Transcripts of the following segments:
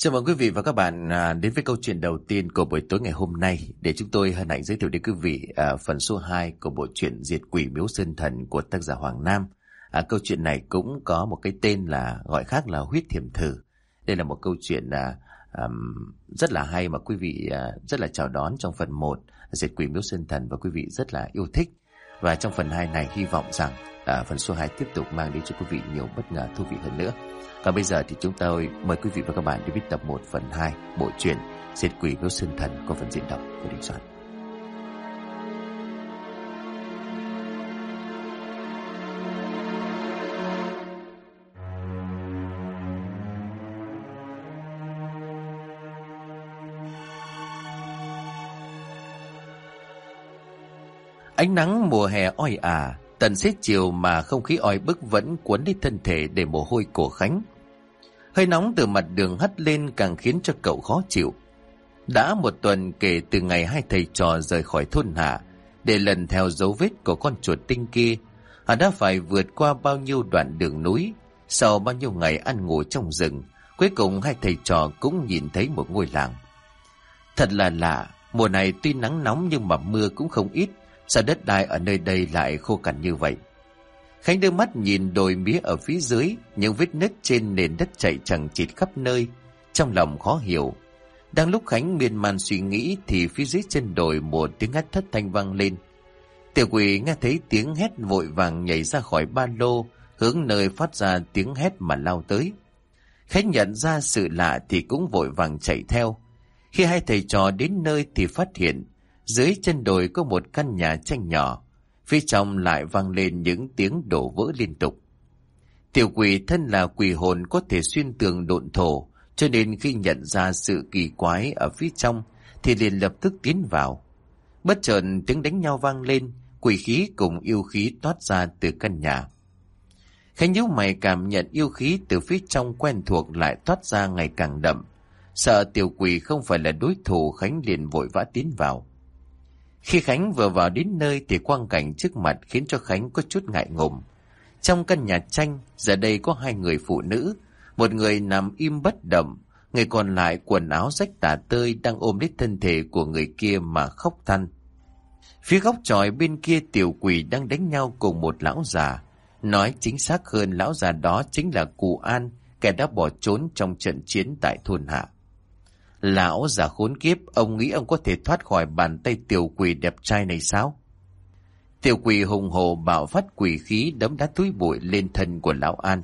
Chào mừng quý vị và các bạn à, đến với câu chuyện đầu tiên của buổi tối ngày hôm nay để chúng tôi hân hạnh giới thiệu đến quý vị à, phần số 2 của bộ truyện Diệt Quỷ Miếu Sơn Thần của tác giả Hoàng Nam. À, câu chuyện này cũng có một cái tên là gọi khác là Huyết Thiểm Thử. Đây là một câu chuyện à, um, rất là hay mà quý vị à, rất là chào đón trong phần 1 Diệt Quỷ Miếu Sơn Thần và quý vị rất là yêu thích. Và trong phần 2 này hy vọng rằng à, phần số 2 tiếp tục mang đến cho quý vị nhiều bất ngờ thú vị hơn nữa. Còn bây giờ thì chúng tôi mời quý vị và các bạn đi với tập 1 phần 2 bộ truyện Diệt Quỷ Miếu Sơn Thần có phần diễn đọc của Đình Soạn. Ánh nắng mùa hè oi ả, tận xế chiều mà không khí oi bức vẫn cuốn đi thân thể để mồ hôi cổ Khánh. Hơi nóng từ mặt đường hắt lên càng khiến cho cậu khó chịu. Đã một tuần kể từ ngày hai thầy trò rời khỏi thôn hạ, để lần theo dấu vết của con chuột tinh kia, họ đã phải vượt qua bao nhiêu đoạn đường núi, sau bao nhiêu ngày ăn ngủ trong rừng, cuối cùng hai thầy trò cũng nhìn thấy một ngôi làng. Thật là lạ, mùa này tuy nắng nóng nhưng mà mưa cũng không ít, Sao đất đai ở nơi đây lại khô cằn như vậy? Khánh đưa mắt nhìn đồi mía ở phía dưới, những vết nứt trên nền đất chạy chẳng chịt khắp nơi. Trong lòng khó hiểu. Đang lúc Khánh miên man suy nghĩ thì phía dưới chân đồi một tiếng hét thất thanh vang lên. Tiểu quỷ nghe thấy tiếng hét vội vàng nhảy ra khỏi ba lô, hướng nơi phát ra tiếng hét mà lao tới. Khánh nhận ra sự lạ thì cũng vội vàng chạy theo. Khi hai thầy trò đến nơi thì phát hiện dưới chân đồi có một căn nhà tranh nhỏ, phía trong lại vang lên những tiếng đổ vỡ liên tục. Tiểu quỷ thân là quỷ hồn có thể xuyên tường độn thổ, cho nên khi nhận ra sự kỳ quái ở phía trong thì liền lập tức tiến vào. Bất chợt tiếng đánh nhau vang lên, quỷ khí cùng yêu khí toát ra từ căn nhà. Khánh nhíu mày cảm nhận yêu khí từ phía trong quen thuộc lại toát ra ngày càng đậm. Sợ tiểu quỷ không phải là đối thủ Khánh liền vội vã tiến vào. Khi Khánh vừa vào đến nơi thì quang cảnh trước mặt khiến cho Khánh có chút ngại ngùng. Trong căn nhà tranh, giờ đây có hai người phụ nữ, một người nằm im bất động, người còn lại quần áo rách tả tơi đang ôm lấy thân thể của người kia mà khóc than. Phía góc tròi bên kia tiểu quỷ đang đánh nhau cùng một lão già. Nói chính xác hơn lão già đó chính là cụ An, kẻ đã bỏ trốn trong trận chiến tại thôn hạ. Lão già khốn kiếp, ông nghĩ ông có thể thoát khỏi bàn tay tiểu quỷ đẹp trai này sao? Tiểu quỷ hùng hồ bạo phát quỷ khí đấm đá túi bụi lên thân của lão An.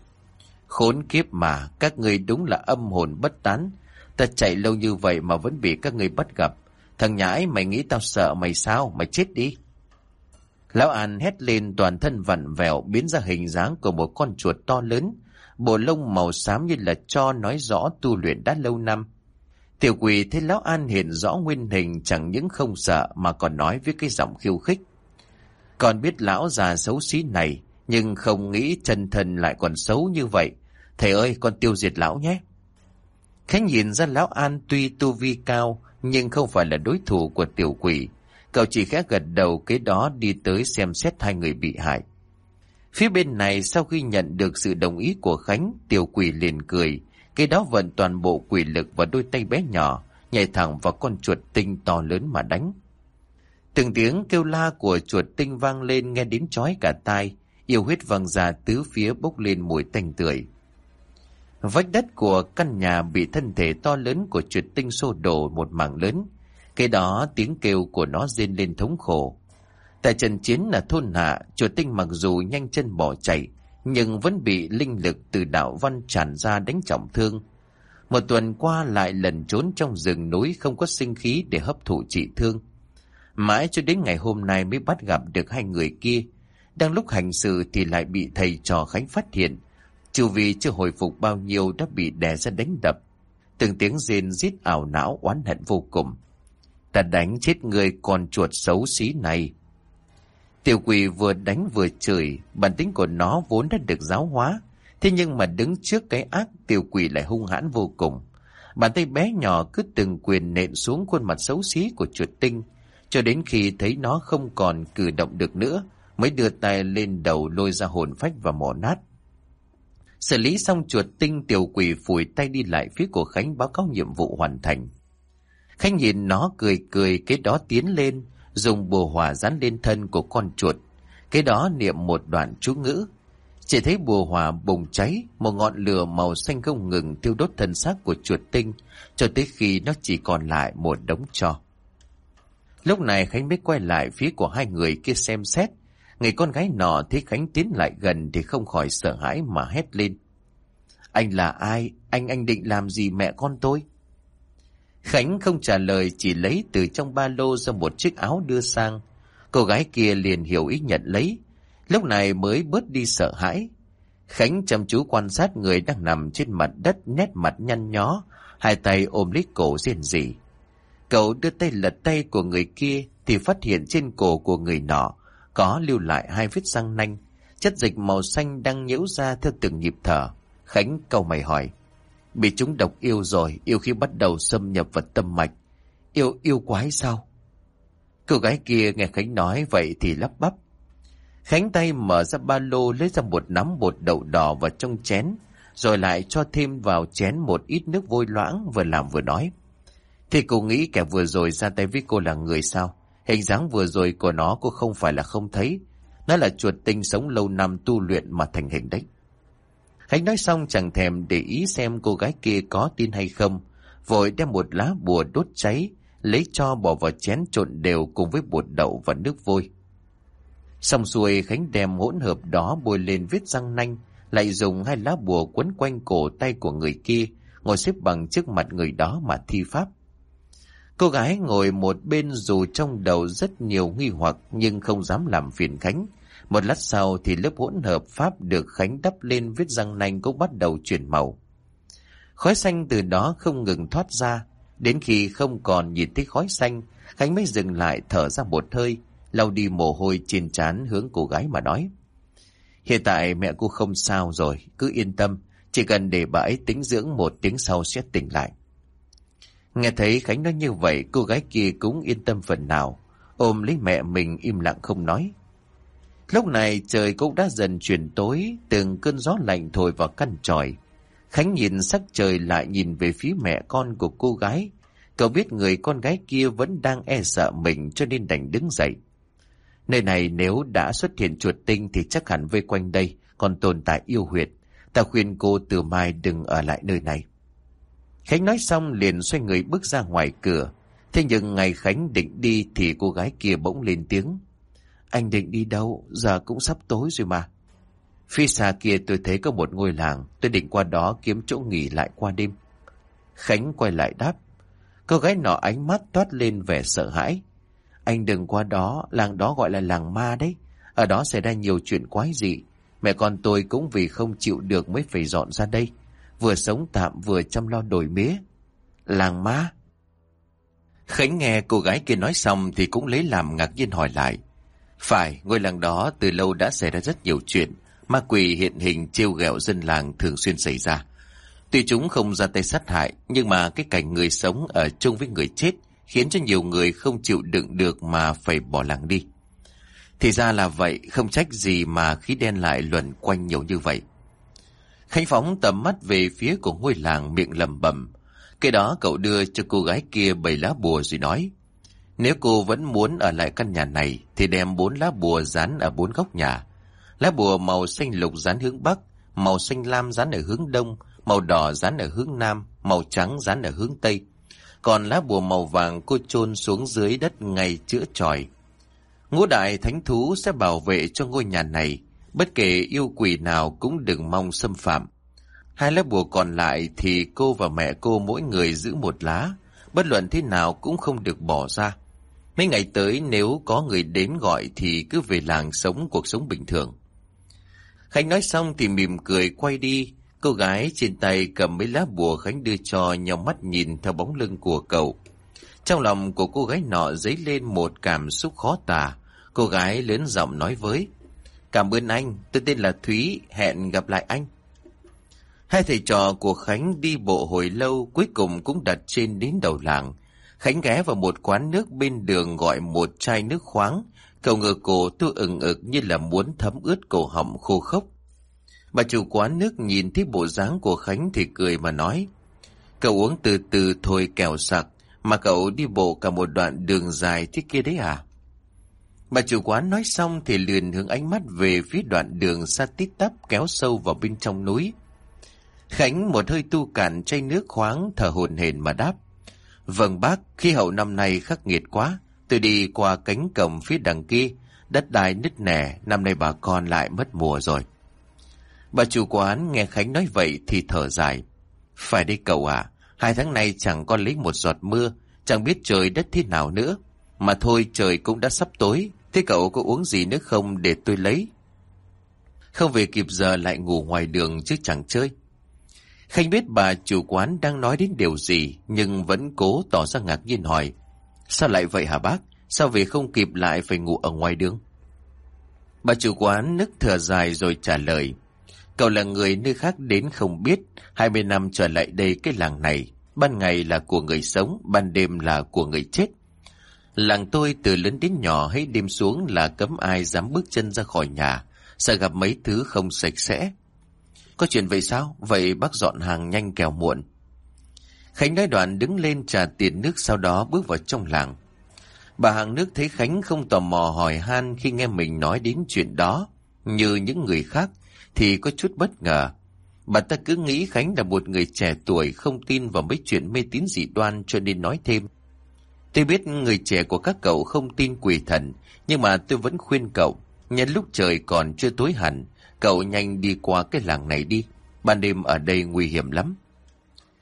Khốn kiếp mà, các người đúng là âm hồn bất tán. Ta chạy lâu như vậy mà vẫn bị các người bắt gặp. Thằng nhãi mày nghĩ tao sợ mày sao, mày chết đi. Lão An hét lên toàn thân vặn vẹo biến ra hình dáng của một con chuột to lớn. Bộ lông màu xám như là cho nói rõ tu luyện đã lâu năm. Tiểu quỷ thấy lão An hiện rõ nguyên hình chẳng những không sợ mà còn nói với cái giọng khiêu khích. Còn biết lão già xấu xí này, nhưng không nghĩ chân thần lại còn xấu như vậy. Thầy ơi, con tiêu diệt lão nhé. Khánh nhìn ra lão An tuy tu vi cao, nhưng không phải là đối thủ của tiểu quỷ. Cậu chỉ khẽ gật đầu kế đó đi tới xem xét hai người bị hại. Phía bên này sau khi nhận được sự đồng ý của Khánh, tiểu quỷ liền cười, cái đó vận toàn bộ quỷ lực và đôi tay bé nhỏ, nhảy thẳng vào con chuột tinh to lớn mà đánh. Từng tiếng kêu la của chuột tinh vang lên nghe đến chói cả tai, yêu huyết văng ra tứ phía bốc lên mùi tanh tưởi. Vách đất của căn nhà bị thân thể to lớn của chuột tinh xô đổ một mảng lớn. Cái đó tiếng kêu của nó rên lên thống khổ. Tại trận chiến là thôn hạ, chuột tinh mặc dù nhanh chân bỏ chạy, nhưng vẫn bị linh lực từ đạo văn tràn ra đánh trọng thương. Một tuần qua lại lần trốn trong rừng núi không có sinh khí để hấp thụ trị thương. Mãi cho đến ngày hôm nay mới bắt gặp được hai người kia. Đang lúc hành sự thì lại bị thầy trò Khánh phát hiện. Chu vì chưa hồi phục bao nhiêu đã bị đè ra đánh đập. Từng tiếng rên rít ảo não oán hận vô cùng. Ta đánh chết người con chuột xấu xí này. Tiểu quỷ vừa đánh vừa chửi, bản tính của nó vốn đã được giáo hóa. Thế nhưng mà đứng trước cái ác tiểu quỷ lại hung hãn vô cùng. Bàn tay bé nhỏ cứ từng quyền nện xuống khuôn mặt xấu xí của chuột tinh, cho đến khi thấy nó không còn cử động được nữa, mới đưa tay lên đầu lôi ra hồn phách và mỏ nát. Xử lý xong chuột tinh tiểu quỷ phủi tay đi lại phía của Khánh báo cáo nhiệm vụ hoàn thành. Khánh nhìn nó cười cười cái đó tiến lên, dùng bùa hỏa dán lên thân của con chuột. Cái đó niệm một đoạn chú ngữ. Chỉ thấy bùa hỏa bùng cháy, một ngọn lửa màu xanh không ngừng tiêu đốt thân xác của chuột tinh, cho tới khi nó chỉ còn lại một đống tro. Lúc này Khánh mới quay lại phía của hai người kia xem xét. Người con gái nọ thấy Khánh tiến lại gần thì không khỏi sợ hãi mà hét lên. Anh là ai? Anh anh định làm gì mẹ con tôi? Khánh không trả lời chỉ lấy từ trong ba lô ra một chiếc áo đưa sang. Cô gái kia liền hiểu ý nhận lấy. Lúc này mới bớt đi sợ hãi. Khánh chăm chú quan sát người đang nằm trên mặt đất nét mặt nhăn nhó, hai tay ôm lấy cổ riêng rỉ. Cậu đưa tay lật tay của người kia thì phát hiện trên cổ của người nọ có lưu lại hai vết răng nanh, chất dịch màu xanh đang nhiễu ra theo từng nhịp thở. Khánh câu mày hỏi. Bị chúng độc yêu rồi, yêu khi bắt đầu xâm nhập vào tâm mạch. Yêu, yêu quái sao? Cô gái kia nghe Khánh nói vậy thì lắp bắp. Khánh tay mở ra ba lô lấy ra một nắm bột đậu đỏ vào trong chén, rồi lại cho thêm vào chén một ít nước vôi loãng vừa làm vừa nói. Thì cô nghĩ kẻ vừa rồi ra tay với cô là người sao? Hình dáng vừa rồi của nó cô không phải là không thấy. Nó là chuột tinh sống lâu năm tu luyện mà thành hình đấy. Khánh nói xong chẳng thèm để ý xem cô gái kia có tin hay không. Vội đem một lá bùa đốt cháy, lấy cho bỏ vào chén trộn đều cùng với bột đậu và nước vôi. Xong xuôi Khánh đem hỗn hợp đó bôi lên vết răng nanh, lại dùng hai lá bùa quấn quanh cổ tay của người kia, ngồi xếp bằng trước mặt người đó mà thi pháp. Cô gái ngồi một bên dù trong đầu rất nhiều nghi hoặc nhưng không dám làm phiền Khánh. Một lát sau thì lớp hỗn hợp pháp được Khánh đắp lên vết răng nanh cũng bắt đầu chuyển màu. Khói xanh từ đó không ngừng thoát ra, đến khi không còn nhìn thấy khói xanh, Khánh mới dừng lại thở ra một hơi, lau đi mồ hôi trên trán hướng cô gái mà nói. Hiện tại mẹ cô không sao rồi, cứ yên tâm, chỉ cần để bà ấy tính dưỡng một tiếng sau sẽ tỉnh lại. Nghe thấy Khánh nói như vậy, cô gái kia cũng yên tâm phần nào, ôm lấy mẹ mình im lặng không nói. Lúc này trời cũng đã dần chuyển tối, từng cơn gió lạnh thổi vào căn tròi. Khánh nhìn sắc trời lại nhìn về phía mẹ con của cô gái. Cậu biết người con gái kia vẫn đang e sợ mình cho nên đành đứng dậy. Nơi này nếu đã xuất hiện chuột tinh thì chắc hẳn vây quanh đây còn tồn tại yêu huyệt. Ta khuyên cô từ mai đừng ở lại nơi này. Khánh nói xong liền xoay người bước ra ngoài cửa. Thế nhưng ngày Khánh định đi thì cô gái kia bỗng lên tiếng. Anh định đi đâu? Giờ cũng sắp tối rồi mà. Phía xa kia tôi thấy có một ngôi làng. Tôi định qua đó kiếm chỗ nghỉ lại qua đêm. Khánh quay lại đáp. Cô gái nọ ánh mắt toát lên vẻ sợ hãi. Anh đừng qua đó, làng đó gọi là làng ma đấy. Ở đó xảy ra nhiều chuyện quái dị. Mẹ con tôi cũng vì không chịu được mới phải dọn ra đây. Vừa sống tạm vừa chăm lo đổi mía. Làng ma? Khánh nghe cô gái kia nói xong thì cũng lấy làm ngạc nhiên hỏi lại. Phải, ngôi làng đó từ lâu đã xảy ra rất nhiều chuyện. Ma quỷ hiện hình trêu ghẹo dân làng thường xuyên xảy ra. Tuy chúng không ra tay sát hại, nhưng mà cái cảnh người sống ở chung với người chết khiến cho nhiều người không chịu đựng được mà phải bỏ làng đi. Thì ra là vậy, không trách gì mà khí đen lại luẩn quanh nhiều như vậy. Khánh phóng tầm mắt về phía của ngôi làng miệng lầm bầm. Cái đó cậu đưa cho cô gái kia bảy lá bùa rồi nói. Nếu cô vẫn muốn ở lại căn nhà này thì đem bốn lá bùa dán ở bốn góc nhà. Lá bùa màu xanh lục dán hướng bắc, màu xanh lam dán ở hướng đông, màu đỏ dán ở hướng nam, màu trắng dán ở hướng tây. Còn lá bùa màu vàng cô chôn xuống dưới đất ngay chữa tròi. Ngũ đại thánh thú sẽ bảo vệ cho ngôi nhà này, bất kể yêu quỷ nào cũng đừng mong xâm phạm. Hai lá bùa còn lại thì cô và mẹ cô mỗi người giữ một lá, bất luận thế nào cũng không được bỏ ra. Mấy ngày tới nếu có người đến gọi thì cứ về làng sống cuộc sống bình thường. Khánh nói xong thì mỉm cười quay đi. Cô gái trên tay cầm mấy lá bùa Khánh đưa cho nhau mắt nhìn theo bóng lưng của cậu. Trong lòng của cô gái nọ dấy lên một cảm xúc khó tả. Cô gái lớn giọng nói với. Cảm ơn anh, tôi tên là Thúy, hẹn gặp lại anh. Hai thầy trò của Khánh đi bộ hồi lâu cuối cùng cũng đặt trên đến đầu làng. Khánh ghé vào một quán nước bên đường gọi một chai nước khoáng. Cậu ngờ cổ tôi ừng ực như là muốn thấm ướt cổ họng khô khốc. Bà chủ quán nước nhìn thấy bộ dáng của Khánh thì cười mà nói. Cậu uống từ từ thôi kẻo sặc, mà cậu đi bộ cả một đoạn đường dài thế kia đấy à? Bà chủ quán nói xong thì liền hướng ánh mắt về phía đoạn đường xa tít tắp kéo sâu vào bên trong núi. Khánh một hơi tu cạn chai nước khoáng thở hồn hển mà đáp. Vâng bác, khí hậu năm nay khắc nghiệt quá. Tôi đi qua cánh cổng phía đằng kia, đất đai nứt nẻ, năm nay bà con lại mất mùa rồi. Bà chủ quán nghe Khánh nói vậy thì thở dài. Phải đi cậu à, hai tháng nay chẳng có lấy một giọt mưa, chẳng biết trời đất thế nào nữa. Mà thôi trời cũng đã sắp tối, thế cậu có uống gì nữa không để tôi lấy? Không về kịp giờ lại ngủ ngoài đường chứ chẳng chơi. Khanh biết bà chủ quán đang nói đến điều gì, nhưng vẫn cố tỏ ra ngạc nhiên hỏi. Sao lại vậy hả bác? Sao về không kịp lại phải ngủ ở ngoài đường? Bà chủ quán nức thở dài rồi trả lời. Cậu là người nơi khác đến không biết, 20 năm trở lại đây cái làng này, ban ngày là của người sống, ban đêm là của người chết. Làng tôi từ lớn đến nhỏ hãy đêm xuống là cấm ai dám bước chân ra khỏi nhà, sợ gặp mấy thứ không sạch sẽ. Có chuyện vậy sao? Vậy bác dọn hàng nhanh kẻo muộn. Khánh nói đoạn đứng lên trả tiền nước sau đó bước vào trong làng. Bà hàng nước thấy Khánh không tò mò hỏi han khi nghe mình nói đến chuyện đó, như những người khác, thì có chút bất ngờ. Bà ta cứ nghĩ Khánh là một người trẻ tuổi không tin vào mấy chuyện mê tín dị đoan cho nên nói thêm. Tôi biết người trẻ của các cậu không tin quỷ thần, nhưng mà tôi vẫn khuyên cậu, nhân lúc trời còn chưa tối hẳn, cậu nhanh đi qua cái làng này đi, ban đêm ở đây nguy hiểm lắm.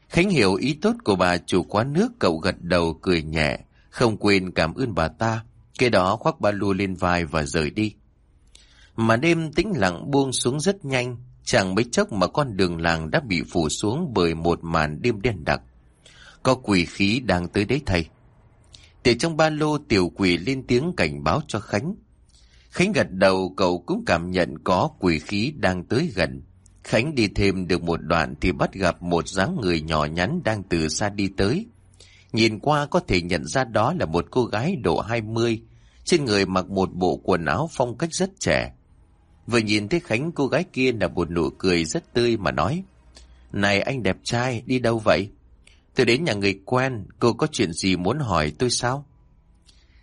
Khánh hiểu ý tốt của bà chủ quán nước cậu gật đầu cười nhẹ, không quên cảm ơn bà ta, kế đó khoác ba lô lên vai và rời đi. Mà đêm tĩnh lặng buông xuống rất nhanh, chẳng mấy chốc mà con đường làng đã bị phủ xuống bởi một màn đêm đen đặc. Có quỷ khí đang tới đấy thầy. Từ trong ba lô tiểu quỷ lên tiếng cảnh báo cho Khánh. Khánh gật đầu cậu cũng cảm nhận có quỷ khí đang tới gần. Khánh đi thêm được một đoạn thì bắt gặp một dáng người nhỏ nhắn đang từ xa đi tới. Nhìn qua có thể nhận ra đó là một cô gái độ 20, trên người mặc một bộ quần áo phong cách rất trẻ. Vừa nhìn thấy Khánh cô gái kia là một nụ cười rất tươi mà nói. Này anh đẹp trai, đi đâu vậy? Tôi đến nhà người quen, cô có chuyện gì muốn hỏi tôi sao?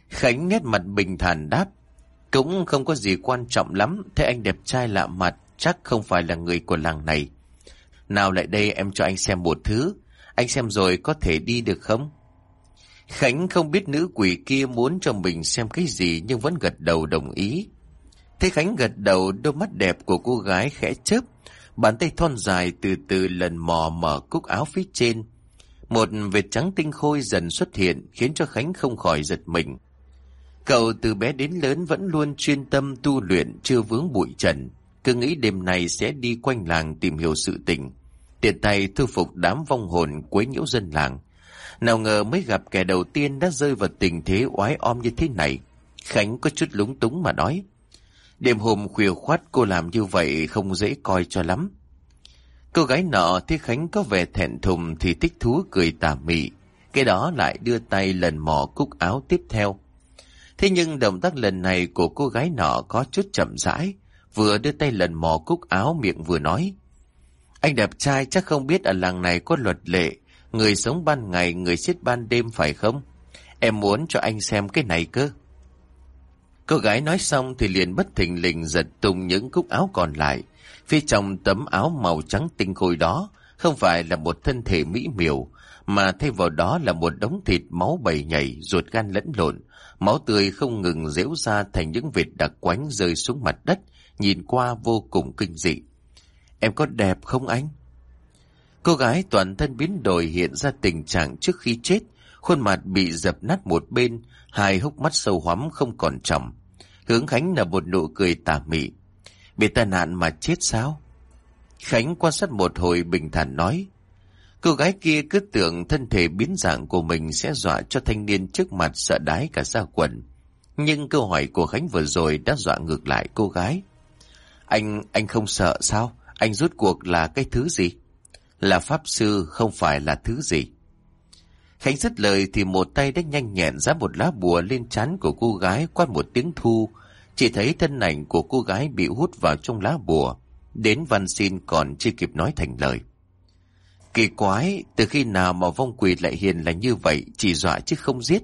Khánh nét mặt bình thản đáp. Cũng không có gì quan trọng lắm, thế anh đẹp trai lạ mặt, chắc không phải là người của làng này. Nào lại đây em cho anh xem một thứ, anh xem rồi có thể đi được không? Khánh không biết nữ quỷ kia muốn cho mình xem cái gì nhưng vẫn gật đầu đồng ý. thế Khánh gật đầu đôi mắt đẹp của cô gái khẽ chớp, bàn tay thon dài từ từ lần mò mở cúc áo phía trên. Một vệt trắng tinh khôi dần xuất hiện khiến cho Khánh không khỏi giật mình. Cậu từ bé đến lớn vẫn luôn chuyên tâm tu luyện chưa vướng bụi trần, cứ nghĩ đêm nay sẽ đi quanh làng tìm hiểu sự tình. Tiện tay thu phục đám vong hồn quấy nhiễu dân làng. Nào ngờ mới gặp kẻ đầu tiên đã rơi vào tình thế oái om như thế này. Khánh có chút lúng túng mà nói. Đêm hôm khuya khoát cô làm như vậy không dễ coi cho lắm. Cô gái nọ thấy Khánh có vẻ thẹn thùng thì thích thú cười tà mị. Cái đó lại đưa tay lần mò cúc áo tiếp theo. Thế nhưng động tác lần này của cô gái nọ có chút chậm rãi, vừa đưa tay lần mò cúc áo miệng vừa nói. Anh đẹp trai chắc không biết ở làng này có luật lệ, người sống ban ngày, người chết ban đêm phải không? Em muốn cho anh xem cái này cơ. Cô gái nói xong thì liền bất thình lình giật tung những cúc áo còn lại. Phía trong tấm áo màu trắng tinh khôi đó không phải là một thân thể mỹ miều, mà thay vào đó là một đống thịt máu bầy nhảy, ruột gan lẫn lộn, máu tươi không ngừng dễu ra thành những vệt đặc quánh rơi xuống mặt đất, nhìn qua vô cùng kinh dị. Em có đẹp không anh? Cô gái toàn thân biến đổi hiện ra tình trạng trước khi chết, khuôn mặt bị dập nát một bên, hai hốc mắt sâu hoắm không còn trọng. Hướng Khánh là một nụ cười tà mị. Bị tai nạn mà chết sao? Khánh quan sát một hồi bình thản nói. Cô gái kia cứ tưởng thân thể biến dạng của mình sẽ dọa cho thanh niên trước mặt sợ đái cả ra quần. Nhưng câu hỏi của Khánh vừa rồi đã dọa ngược lại cô gái. Anh, anh không sợ sao? Anh rút cuộc là cái thứ gì? Là pháp sư không phải là thứ gì. Khánh dứt lời thì một tay đã nhanh nhẹn ra một lá bùa lên trán của cô gái qua một tiếng thu. Chỉ thấy thân ảnh của cô gái bị hút vào trong lá bùa. đến văn xin còn chưa kịp nói thành lời. Kỳ quái, từ khi nào mà vong quỷ lại hiền là như vậy, chỉ dọa chứ không giết.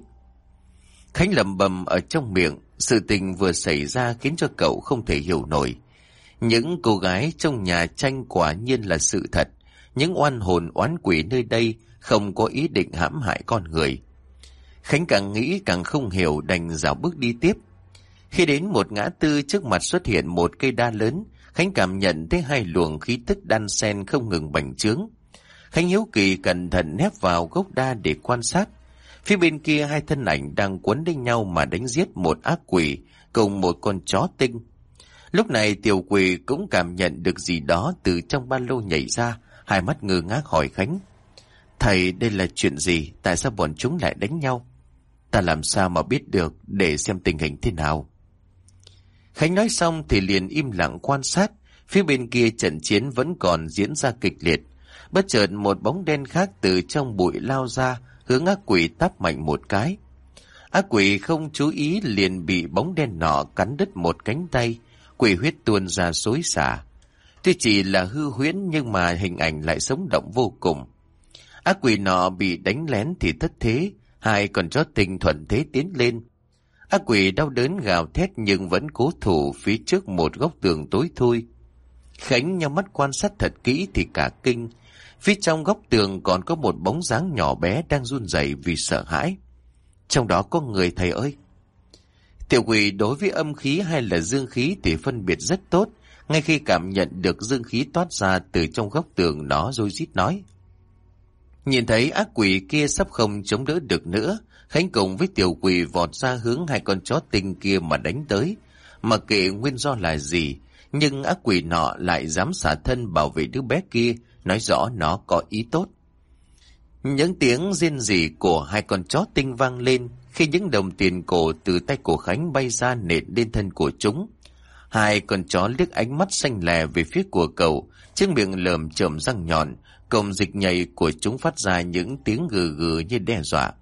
Khánh lầm bầm ở trong miệng, sự tình vừa xảy ra khiến cho cậu không thể hiểu nổi. Những cô gái trong nhà tranh quả nhiên là sự thật. Những oan hồn oán quỷ nơi đây không có ý định hãm hại con người. Khánh càng nghĩ càng không hiểu đành dạo bước đi tiếp. Khi đến một ngã tư trước mặt xuất hiện một cây đa lớn, Khánh cảm nhận thấy hai luồng khí tức đan sen không ngừng bành trướng. Khánh hiếu kỳ cẩn thận nép vào gốc đa để quan sát. Phía bên kia hai thân ảnh đang quấn đến nhau mà đánh giết một ác quỷ cùng một con chó tinh. Lúc này tiểu quỷ cũng cảm nhận được gì đó từ trong ba lô nhảy ra, hai mắt ngơ ngác hỏi Khánh. Thầy đây là chuyện gì? Tại sao bọn chúng lại đánh nhau? Ta làm sao mà biết được để xem tình hình thế nào? Khánh nói xong thì liền im lặng quan sát, phía bên kia trận chiến vẫn còn diễn ra kịch liệt. Bất chợt một bóng đen khác từ trong bụi lao ra, hướng ác quỷ tắp mạnh một cái. Ác quỷ không chú ý liền bị bóng đen nọ cắn đứt một cánh tay, quỷ huyết tuôn ra xối xả. Tuy chỉ là hư huyễn nhưng mà hình ảnh lại sống động vô cùng. Ác quỷ nọ bị đánh lén thì thất thế, hai còn chó tình thuận thế tiến lên. Ác quỷ đau đớn gào thét nhưng vẫn cố thủ phía trước một góc tường tối thui. Khánh nhau mắt quan sát thật kỹ thì cả kinh. Phía trong góc tường còn có một bóng dáng nhỏ bé đang run rẩy vì sợ hãi. Trong đó có người thầy ơi! Tiểu quỷ đối với âm khí hay là dương khí thì phân biệt rất tốt, ngay khi cảm nhận được dương khí toát ra từ trong góc tường nó rồi rít nói. Nhìn thấy ác quỷ kia sắp không chống đỡ được nữa, Khánh cùng với tiểu quỷ vọt ra hướng hai con chó tinh kia mà đánh tới. Mà kệ nguyên do là gì, nhưng ác quỷ nọ lại dám xả thân bảo vệ đứa bé kia, nói rõ nó có ý tốt. Những tiếng riêng rỉ của hai con chó tinh vang lên khi những đồng tiền cổ từ tay của Khánh bay ra nện lên thân của chúng. Hai con chó liếc ánh mắt xanh lè về phía của cậu, chiếc miệng lởm chởm răng nhọn, Cộng dịch nhảy của chúng phát ra những tiếng gừ gừ như đe dọa.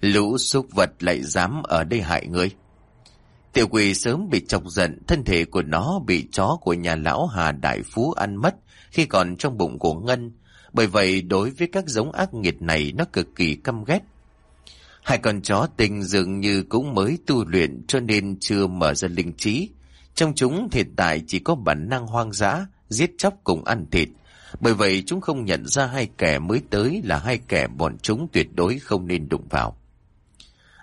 Lũ súc vật lại dám ở đây hại người. Tiểu quỷ sớm bị chọc giận, thân thể của nó bị chó của nhà lão Hà Đại Phú ăn mất khi còn trong bụng của Ngân. Bởi vậy đối với các giống ác nghiệt này nó cực kỳ căm ghét. Hai con chó tình dường như cũng mới tu luyện cho nên chưa mở ra linh trí. Trong chúng hiện tại chỉ có bản năng hoang dã, giết chóc cùng ăn thịt, bởi vậy chúng không nhận ra hai kẻ mới tới là hai kẻ bọn chúng tuyệt đối không nên đụng vào.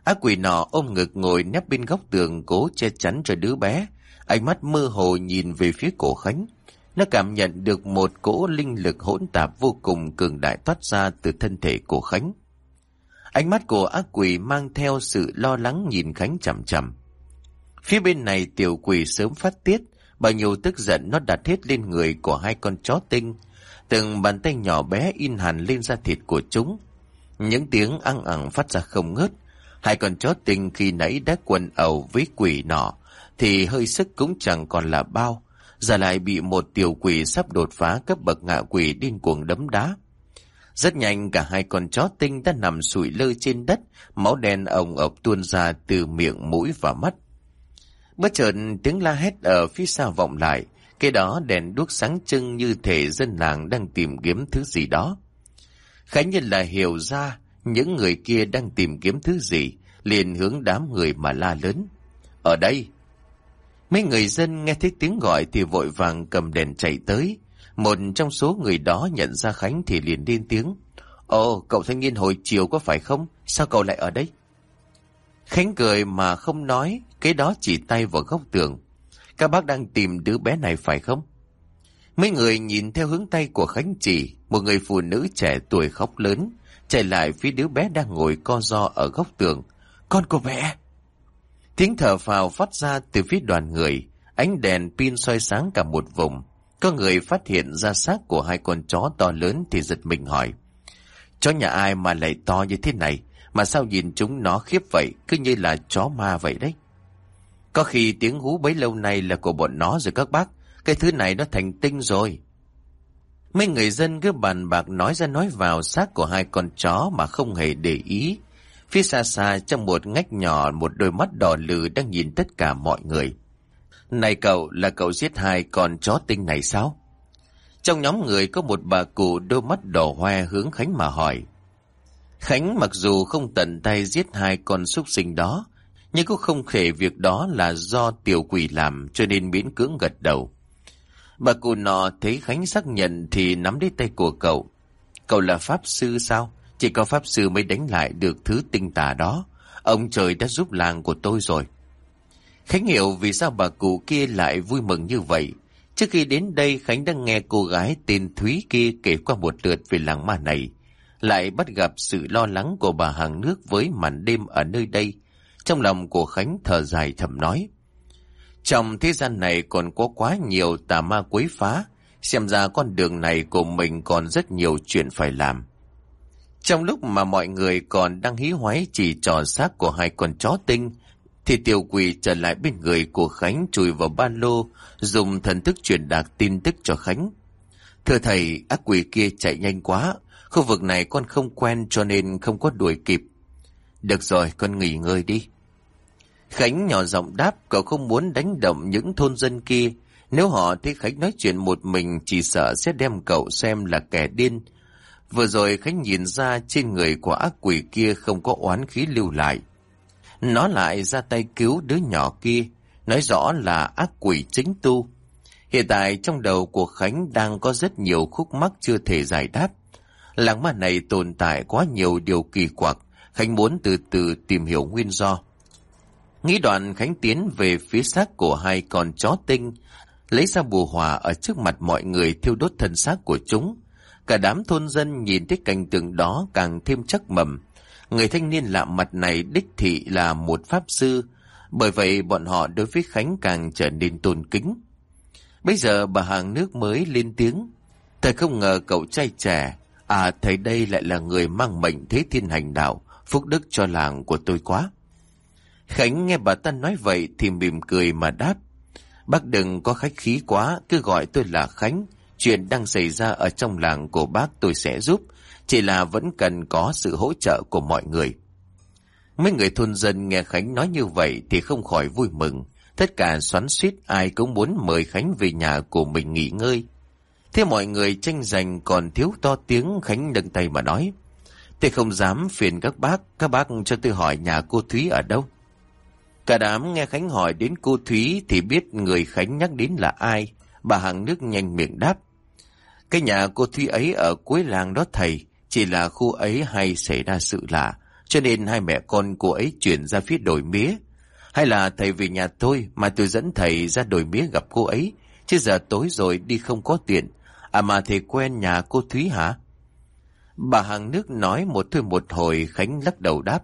Ác quỷ nọ ôm ngực ngồi nép bên góc tường cố che chắn cho đứa bé. Ánh mắt mơ hồ nhìn về phía cổ Khánh. Nó cảm nhận được một cỗ linh lực hỗn tạp vô cùng cường đại toát ra từ thân thể của Khánh. Ánh mắt của ác quỷ mang theo sự lo lắng nhìn Khánh chậm chậm. Phía bên này tiểu quỷ sớm phát tiết, bao nhiêu tức giận nó đặt hết lên người của hai con chó tinh, Từng bàn tay nhỏ bé in hẳn lên da thịt của chúng. Những tiếng ăn ẳng phát ra không ngớt. Hai con chó tinh khi nãy đã quần ẩu với quỷ nọ, thì hơi sức cũng chẳng còn là bao. Giờ lại bị một tiểu quỷ sắp đột phá cấp bậc ngạ quỷ điên cuồng đấm đá. Rất nhanh cả hai con chó tinh đã nằm sụi lơ trên đất, máu đen ồng ộc tuôn ra từ miệng mũi và mắt. Bất chợt tiếng la hét ở phía xa vọng lại, cái đó đèn đuốc sáng trưng như thể dân làng đang tìm kiếm thứ gì đó. Khánh nhân là hiểu ra những người kia đang tìm kiếm thứ gì, liền hướng đám người mà la lớn. Ở đây! Mấy người dân nghe thấy tiếng gọi thì vội vàng cầm đèn chạy tới. Một trong số người đó nhận ra Khánh thì liền lên tiếng. Ồ, cậu thanh niên hồi chiều có phải không? Sao cậu lại ở đây? Khánh cười mà không nói, cái đó chỉ tay vào góc tường. Các bác đang tìm đứa bé này phải không? Mấy người nhìn theo hướng tay của Khánh chỉ, một người phụ nữ trẻ tuổi khóc lớn, chạy lại phía đứa bé đang ngồi co ro ở góc tường. Con của mẹ! Tiếng thở phào phát ra từ phía đoàn người, ánh đèn pin soi sáng cả một vùng. Có người phát hiện ra xác của hai con chó to lớn thì giật mình hỏi. Chó nhà ai mà lại to như thế này, mà sao nhìn chúng nó khiếp vậy, cứ như là chó ma vậy đấy. Có khi tiếng hú bấy lâu nay là của bọn nó rồi các bác. Cái thứ này nó thành tinh rồi. Mấy người dân cứ bàn bạc nói ra nói vào xác của hai con chó mà không hề để ý. Phía xa xa trong một ngách nhỏ một đôi mắt đỏ lừ đang nhìn tất cả mọi người. Này cậu, là cậu giết hai con chó tinh này sao? Trong nhóm người có một bà cụ đôi mắt đỏ hoe hướng Khánh mà hỏi. Khánh mặc dù không tận tay giết hai con súc sinh đó, nhưng cũng không thể việc đó là do tiểu quỷ làm cho nên miễn cưỡng gật đầu. Bà cụ nọ thấy Khánh xác nhận thì nắm lấy tay của cậu. Cậu là pháp sư sao? Chỉ có pháp sư mới đánh lại được thứ tinh tà đó. Ông trời đã giúp làng của tôi rồi. Khánh hiểu vì sao bà cụ kia lại vui mừng như vậy. Trước khi đến đây, Khánh đã nghe cô gái tên Thúy kia kể qua một lượt về làng ma này. Lại bắt gặp sự lo lắng của bà hàng nước với màn đêm ở nơi đây. Trong lòng của Khánh thở dài thầm nói. Trong thế gian này còn có quá nhiều tà ma quấy phá. Xem ra con đường này của mình còn rất nhiều chuyện phải làm. Trong lúc mà mọi người còn đang hí hoáy chỉ trò xác của hai con chó tinh, thì tiểu quỷ trở lại bên người của Khánh chùi vào ba lô, dùng thần thức truyền đạt tin tức cho Khánh. Thưa thầy, ác quỷ kia chạy nhanh quá, khu vực này con không quen cho nên không có đuổi kịp. Được rồi, con nghỉ ngơi đi. Khánh nhỏ giọng đáp, cậu không muốn đánh động những thôn dân kia. Nếu họ thấy Khánh nói chuyện một mình chỉ sợ sẽ đem cậu xem là kẻ điên. Vừa rồi Khánh nhìn ra trên người của ác quỷ kia không có oán khí lưu lại. Nó lại ra tay cứu đứa nhỏ kia, nói rõ là ác quỷ chính tu. Hiện tại trong đầu của Khánh đang có rất nhiều khúc mắc chưa thể giải đáp. Làng ma này tồn tại quá nhiều điều kỳ quặc, Khánh muốn từ từ tìm hiểu nguyên do. Nghĩ đoạn Khánh tiến về phía xác của hai con chó tinh, lấy ra bùa hòa ở trước mặt mọi người thiêu đốt thân xác của chúng. Cả đám thôn dân nhìn thấy cảnh tượng đó càng thêm chắc mầm, Người thanh niên lạ mặt này đích thị là một pháp sư, bởi vậy bọn họ đối với Khánh càng trở nên tôn kính. Bây giờ bà hàng nước mới lên tiếng. Thầy không ngờ cậu trai trẻ, à thầy đây lại là người mang mệnh thế thiên hành đạo, phúc đức cho làng của tôi quá. Khánh nghe bà ta nói vậy thì mỉm cười mà đáp. Bác đừng có khách khí quá, cứ gọi tôi là Khánh. Chuyện đang xảy ra ở trong làng của bác tôi sẽ giúp, chỉ là vẫn cần có sự hỗ trợ của mọi người. Mấy người thôn dân nghe Khánh nói như vậy thì không khỏi vui mừng. Tất cả xoắn suýt ai cũng muốn mời Khánh về nhà của mình nghỉ ngơi. Thế mọi người tranh giành còn thiếu to tiếng Khánh nâng tay mà nói. Tôi không dám phiền các bác, các bác cho tôi hỏi nhà cô Thúy ở đâu. Cả đám nghe Khánh hỏi đến cô Thúy thì biết người Khánh nhắc đến là ai. Bà hàng nước nhanh miệng đáp. Cái nhà cô Thúy ấy ở cuối làng đó thầy, chỉ là khu ấy hay xảy ra sự lạ, cho nên hai mẹ con cô ấy chuyển ra phía đồi mía. Hay là thầy về nhà tôi mà tôi dẫn thầy ra đồi mía gặp cô ấy, chứ giờ tối rồi đi không có tiền. À mà thầy quen nhà cô Thúy hả? Bà hàng nước nói một thôi một hồi Khánh lắc đầu đáp.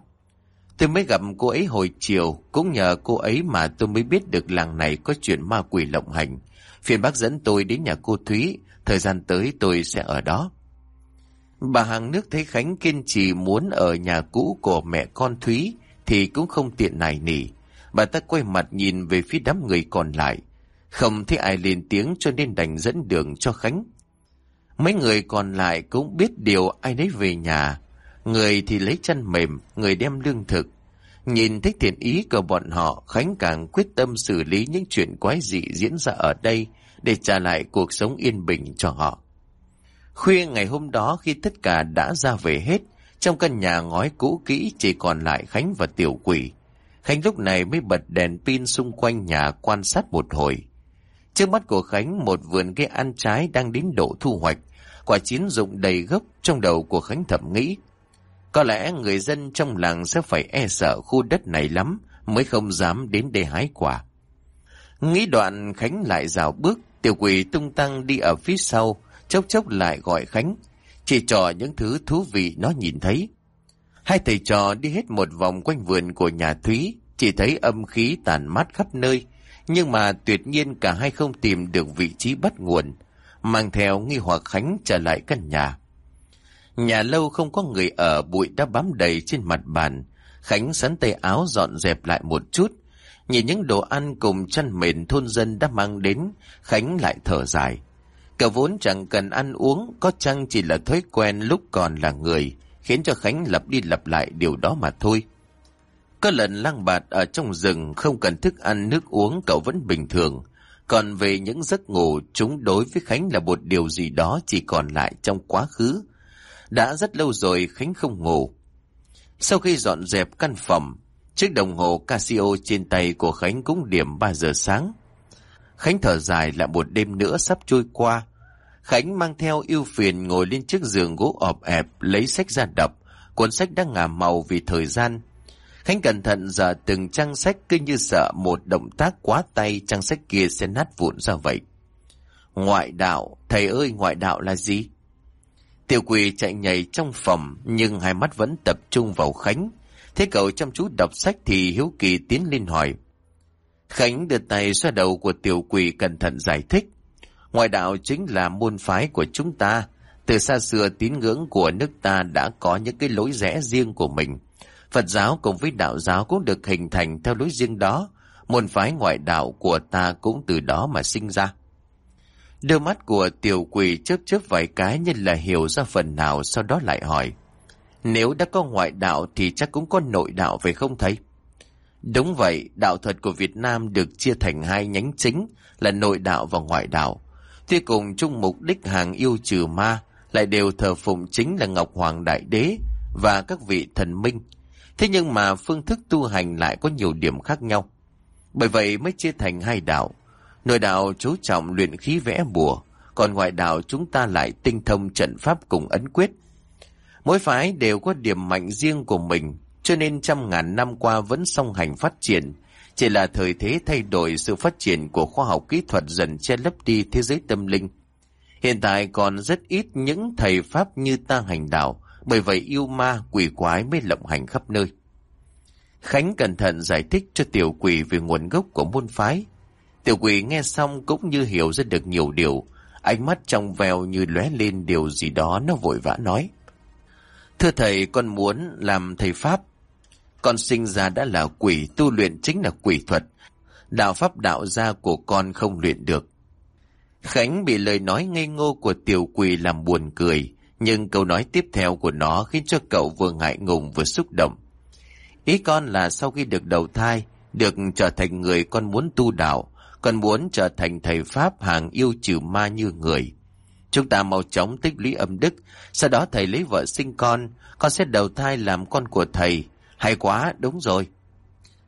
Tôi mới gặp cô ấy hồi chiều, cũng nhờ cô ấy mà tôi mới biết được làng này có chuyện ma quỷ lộng hành. Phiền bác dẫn tôi đến nhà cô Thúy, thời gian tới tôi sẽ ở đó. Bà hàng nước thấy Khánh kiên trì muốn ở nhà cũ của mẹ con Thúy thì cũng không tiện nài nỉ. Bà ta quay mặt nhìn về phía đám người còn lại. Không thấy ai lên tiếng cho nên đành dẫn đường cho Khánh. Mấy người còn lại cũng biết điều ai nấy về nhà. Người thì lấy chân mềm, người đem lương thực. Nhìn thấy thiện ý của bọn họ, Khánh càng quyết tâm xử lý những chuyện quái dị diễn ra ở đây để trả lại cuộc sống yên bình cho họ. Khuya ngày hôm đó khi tất cả đã ra về hết, trong căn nhà ngói cũ kỹ chỉ còn lại Khánh và tiểu quỷ. Khánh lúc này mới bật đèn pin xung quanh nhà quan sát một hồi. Trước mắt của Khánh một vườn cây ăn trái đang đến độ thu hoạch, quả chín rụng đầy gốc trong đầu của Khánh thầm nghĩ. Có lẽ người dân trong làng sẽ phải e sợ khu đất này lắm mới không dám đến đây hái quả. Nghĩ đoạn Khánh lại rào bước, tiểu quỷ tung tăng đi ở phía sau, chốc chốc lại gọi Khánh, chỉ trò những thứ thú vị nó nhìn thấy. Hai thầy trò đi hết một vòng quanh vườn của nhà Thúy, chỉ thấy âm khí tàn mát khắp nơi, nhưng mà tuyệt nhiên cả hai không tìm được vị trí bắt nguồn, mang theo nghi hoặc Khánh trở lại căn nhà. Nhà lâu không có người ở bụi đã bám đầy trên mặt bàn, Khánh sắn tay áo dọn dẹp lại một chút, nhìn những đồ ăn cùng chăn mền thôn dân đã mang đến, Khánh lại thở dài. Cậu vốn chẳng cần ăn uống, có chăng chỉ là thói quen lúc còn là người, khiến cho Khánh lặp đi lặp lại điều đó mà thôi. Có lần lang bạt ở trong rừng không cần thức ăn nước uống cậu vẫn bình thường. Còn về những giấc ngủ chúng đối với Khánh là một điều gì đó chỉ còn lại trong quá khứ. Đã rất lâu rồi Khánh không ngủ. Sau khi dọn dẹp căn phòng, chiếc đồng hồ Casio trên tay của Khánh cũng điểm 3 giờ sáng. Khánh thở dài là một đêm nữa sắp trôi qua. Khánh mang theo yêu phiền ngồi lên chiếc giường gỗ ọp ẹp lấy sách ra đọc. Cuốn sách đang ngả màu vì thời gian. Khánh cẩn thận giờ từng trang sách cứ như sợ một động tác quá tay trang sách kia sẽ nát vụn ra vậy. Ngoại đạo, thầy ơi ngoại đạo là gì? Tiểu quỷ chạy nhảy trong phòng, nhưng hai mắt vẫn tập trung vào Khánh. Thế cậu chăm chú đọc sách thì Hiếu Kỳ tiến lên hỏi. Khánh đưa tay xoa đầu của tiểu quỷ cẩn thận giải thích. Ngoại đạo chính là môn phái của chúng ta. Từ xa xưa tín ngưỡng của nước ta đã có những cái lối rẽ riêng của mình. Phật giáo cùng với đạo giáo cũng được hình thành theo lối riêng đó. Môn phái ngoại đạo của ta cũng từ đó mà sinh ra. Đôi mắt của tiểu quỷ chớp chớp vài cái như là hiểu ra phần nào sau đó lại hỏi. Nếu đã có ngoại đạo thì chắc cũng có nội đạo phải không thấy? Đúng vậy, đạo thuật của Việt Nam được chia thành hai nhánh chính là nội đạo và ngoại đạo. Tuy cùng chung mục đích hàng yêu trừ ma, lại đều thờ phụng chính là Ngọc Hoàng Đại Đế và các vị thần minh. Thế nhưng mà phương thức tu hành lại có nhiều điểm khác nhau. Bởi vậy mới chia thành hai đạo. Nội đạo chú trọng luyện khí vẽ bùa, còn ngoại đạo chúng ta lại tinh thông trận pháp cùng ấn quyết. Mỗi phái đều có điểm mạnh riêng của mình, cho nên trăm ngàn năm qua vẫn song hành phát triển. Chỉ là thời thế thay đổi sự phát triển của khoa học kỹ thuật dần che lấp đi thế giới tâm linh. Hiện tại còn rất ít những thầy Pháp như ta hành đạo, bởi vậy yêu ma, quỷ quái mới lộng hành khắp nơi. Khánh cẩn thận giải thích cho tiểu quỷ về nguồn gốc của môn phái. Tiểu quỷ nghe xong cũng như hiểu ra được nhiều điều, ánh mắt trong veo như lóe lên điều gì đó nó vội vã nói. Thưa thầy, con muốn làm thầy Pháp, con sinh ra đã là quỷ, tu luyện chính là quỷ thuật. Đạo pháp đạo gia của con không luyện được. Khánh bị lời nói ngây ngô của tiểu quỷ làm buồn cười, nhưng câu nói tiếp theo của nó khiến cho cậu vừa ngại ngùng vừa xúc động. Ý con là sau khi được đầu thai, được trở thành người con muốn tu đạo, con muốn trở thành thầy Pháp hàng yêu trừ ma như người. Chúng ta mau chóng tích lũy âm đức, sau đó thầy lấy vợ sinh con, con sẽ đầu thai làm con của thầy, hay quá, đúng rồi.